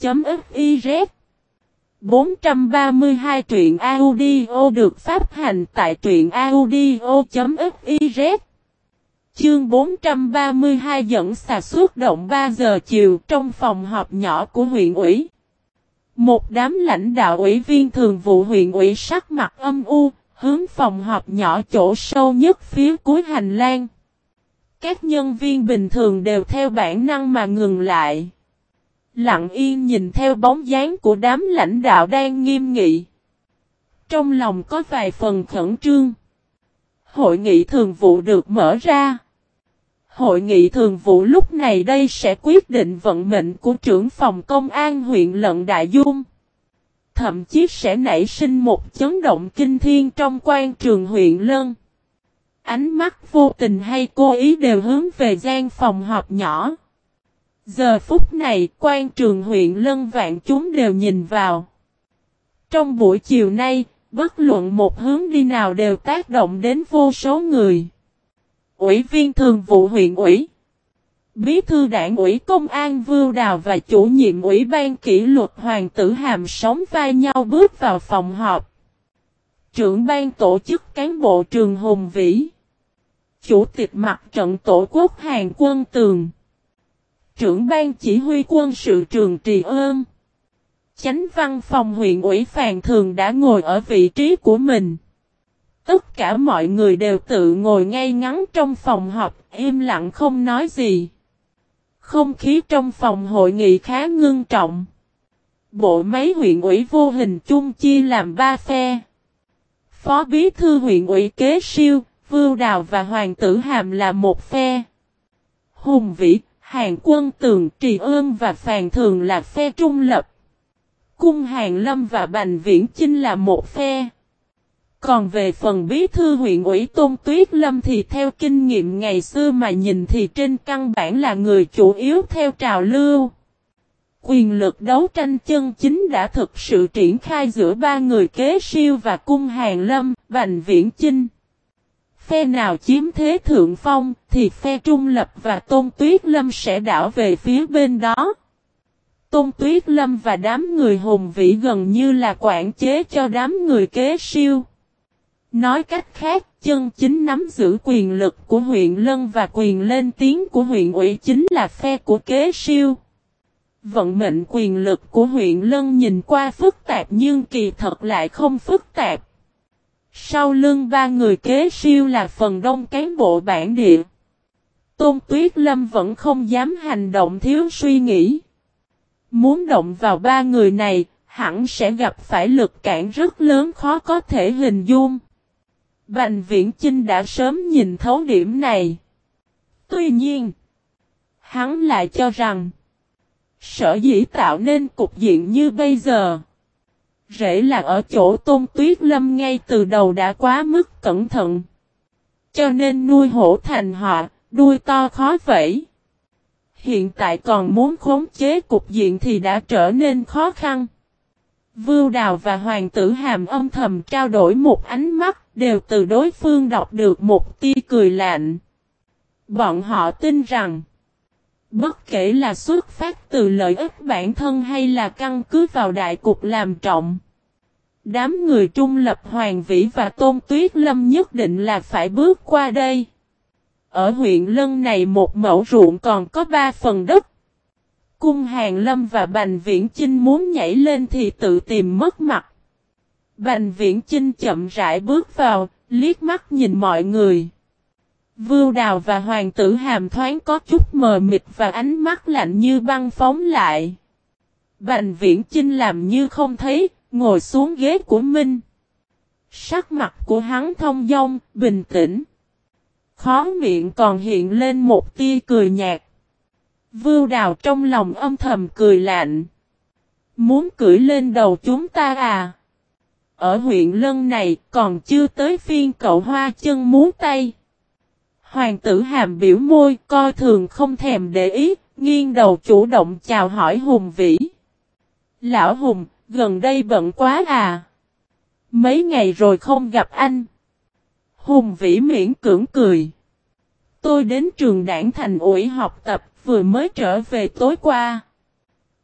432 truyện audio được phát hành tại truyện audio.fiz Chương 432 dẫn xà suốt động 3 giờ chiều trong phòng họp nhỏ của huyện ủy. Một đám lãnh đạo ủy viên thường vụ huyện ủy sắc mặt âm u, hướng phòng họp nhỏ chỗ sâu nhất phía cuối hành lang. Các nhân viên bình thường đều theo bản năng mà ngừng lại. Lặng yên nhìn theo bóng dáng của đám lãnh đạo đang nghiêm nghị. Trong lòng có vài phần khẩn trương. Hội nghị thường vụ được mở ra. Hội nghị thường vụ lúc này đây sẽ quyết định vận mệnh của trưởng phòng công an huyện Lận Đại Dung. Thậm chí sẽ nảy sinh một chấn động kinh thiên trong quan trường huyện Lân. Ánh mắt vô tình hay cố ý đều hướng về gian phòng họp nhỏ. Giờ phút này quan trường huyện Lân Vạn chúng đều nhìn vào. Trong buổi chiều nay, bất luận một hướng đi nào đều tác động đến vô số người. Ủy viên thường vụ huyện ủy Bí thư đảng ủy công an Vưu Đào và chủ nhiệm ủy ban kỷ luật Hoàng tử Hàm sống vai nhau bước vào phòng họp. Trưởng ban tổ chức cán bộ trường Hùng Vĩ. Chủ tịch mặt trận tổ quốc Hàn quân tường. Trưởng ban chỉ huy quân sự trường Trì Ơn. Chánh văn phòng huyện ủy Phàn Thường đã ngồi ở vị trí của mình. Tất cả mọi người đều tự ngồi ngay ngắn trong phòng họp, im lặng không nói gì. Không khí trong phòng hội nghị khá ngưng trọng. Bộ máy huyện ủy vô hình chung chia làm ba phe. Phó bí thư huyện ủy kế siêu, Vưu Đào và Hoàng tử Hàm là một phe. Hùng Vĩ, Hàng Quân Tường, Trì Ơn và Phàn Thường là phe trung lập. Cung Hàng Lâm và Bành Viễn Chinh là một phe. Còn về phần bí thư huyện ủy Tôn Tuyết Lâm thì theo kinh nghiệm ngày xưa mà nhìn thì trên căn bản là người chủ yếu theo trào lưu. Quyền lực đấu tranh chân chính đã thực sự triển khai giữa ba người kế siêu và cung hàng lâm, Bành Viễn Chinh. Phe nào chiếm thế thượng phong thì phe trung lập và Tôn Tuyết Lâm sẽ đảo về phía bên đó. Tôn Tuyết Lâm và đám người hùng vĩ gần như là quản chế cho đám người kế siêu. Nói cách khác, chân chính nắm giữ quyền lực của huyện Lân và quyền lên tiếng của huyện ủy chính là phe của kế siêu. Vận mệnh quyền lực của huyện Lân nhìn qua phức tạp nhưng kỳ thật lại không phức tạp. Sau lưng ba người kế siêu là phần đông cán bộ bản địa. Tôn Tuyết Lâm vẫn không dám hành động thiếu suy nghĩ. Muốn động vào ba người này, hẳn sẽ gặp phải lực cản rất lớn khó có thể hình dung. Bành Viễn Chinh đã sớm nhìn thấu điểm này. Tuy nhiên, hắn lại cho rằng, sở dĩ tạo nên cục diện như bây giờ, rễ là ở chỗ Tôn Tuyết Lâm ngay từ đầu đã quá mức cẩn thận. Cho nên nuôi hổ thành họ, đuôi to khó vẫy. Hiện tại còn muốn khống chế cục diện thì đã trở nên khó khăn. Vưu Đào và Hoàng tử Hàm âm thầm trao đổi một ánh mắt, đều từ đối phương đọc được một tia cười lạnh. Bọn họ tin rằng, bất kể là xuất phát từ lợi ích bản thân hay là căn cứ vào đại cục làm trọng, đám người trung lập Hoàng Vĩ và Tôn Tuyết Lâm nhất định là phải bước qua đây. Ở huyện Lân này một mẫu ruộng còn có ba phần đất. Cung Hàng Lâm và Bành Viễn Chinh muốn nhảy lên thì tự tìm mất mặt. Bành Viễn Chinh chậm rãi bước vào, liếc mắt nhìn mọi người. Vưu Đào và Hoàng tử Hàm thoáng có chút mờ mịt và ánh mắt lạnh như băng phóng lại. Bành Viễn Chinh làm như không thấy, ngồi xuống ghế của Minh. Sắc mặt của hắn thông dong, bình tĩnh. Khó miệng còn hiện lên một tia cười nhạt. Vưu đào trong lòng âm thầm cười lạnh. Muốn cưỡi lên đầu chúng ta à? Ở huyện Lân này còn chưa tới phiên cậu hoa chân muốn tay. Hoàng tử hàm biểu môi coi thường không thèm để ý, nghiêng đầu chủ động chào hỏi Hùng Vĩ. Lão Hùng, gần đây bận quá à? Mấy ngày rồi không gặp anh. Hùng Vĩ miễn cưỡng cười. Tôi đến trường đảng thành ủi học tập, vừa mới trở về tối qua.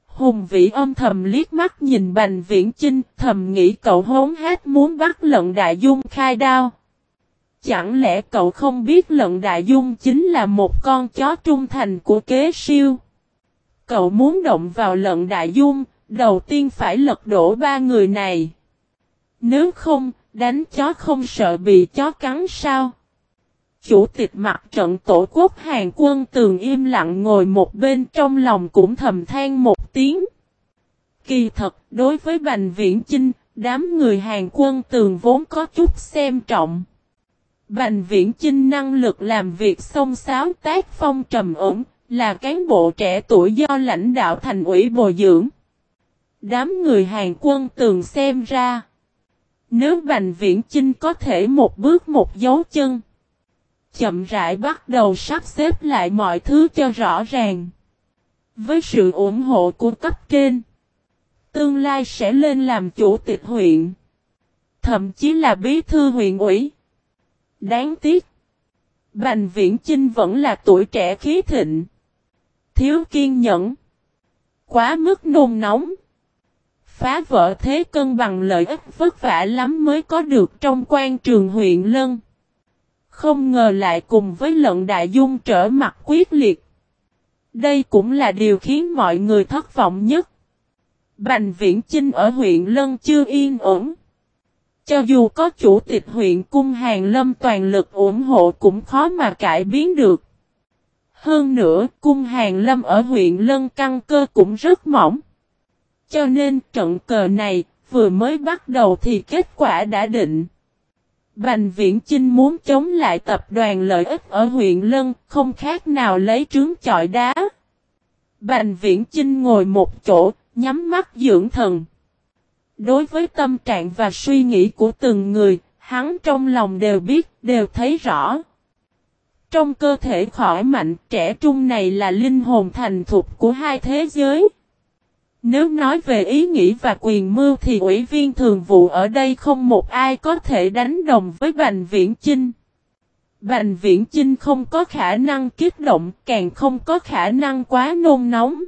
Hùng vĩ âm thầm liếc mắt nhìn Bành Viễn Chinh, thầm nghĩ cậu hốn hát muốn bắt lận đại dung khai đao. Chẳng lẽ cậu không biết lận đại dung chính là một con chó trung thành của kế siêu? Cậu muốn động vào lận đại dung, đầu tiên phải lật đổ ba người này. Nếu không, đánh chó không sợ bị chó cắn sao? Chủ tịch mặt trận tổ quốc Hàn quân tường im lặng ngồi một bên trong lòng cũng thầm than một tiếng. Kỳ thật, đối với Bành Viễn Chinh, đám người Hàn quân tường vốn có chút xem trọng. Bành Viễn Chinh năng lực làm việc song sáo tác phong trầm ổn, là cán bộ trẻ tuổi do lãnh đạo thành ủy bồi dưỡng. Đám người Hàn quân tường xem ra. Nếu Bành Viễn Chinh có thể một bước một dấu chân chậm rãi bắt đầu sắp xếp lại mọi thứ cho rõ ràng. Với sự ủng hộ của cấp trên, tương lai sẽ lên làm chủ tịch huyện, thậm chí là bí thư huyện ủy. Đáng tiếc, Bành Viễn Chinh vẫn là tuổi trẻ khí thịnh, thiếu kiên nhẫn, quá mức nôn nóng. Phá vỡ thế cân bằng lợi ích vất vả lắm mới có được trong quan trường huyện Lân. Không ngờ lại cùng với lận đại dung trở mặt quyết liệt. Đây cũng là điều khiến mọi người thất vọng nhất. Bành viễn Chinh ở huyện Lân chưa yên ổn. Cho dù có chủ tịch huyện cung hàng lâm toàn lực ủng hộ cũng khó mà cải biến được. Hơn nữa, cung hàng lâm ở huyện Lân căn cơ cũng rất mỏng. Cho nên trận cờ này, vừa mới bắt đầu thì kết quả đã định. Bành Viễn Chinh muốn chống lại tập đoàn lợi ích ở huyện Lân, không khác nào lấy trứng chọi đá. Bành Viễn Chinh ngồi một chỗ, nhắm mắt dưỡng thần. Đối với tâm trạng và suy nghĩ của từng người, hắn trong lòng đều biết, đều thấy rõ. Trong cơ thể khỏi mạnh, trẻ trung này là linh hồn thành thục của hai thế giới. Nếu nói về ý nghĩ và quyền mưu thì ủy viên thường vụ ở đây không một ai có thể đánh đồng với Bành Viễn Chinh. Bành Viễn Chinh không có khả năng kích động, càng không có khả năng quá nôn nóng.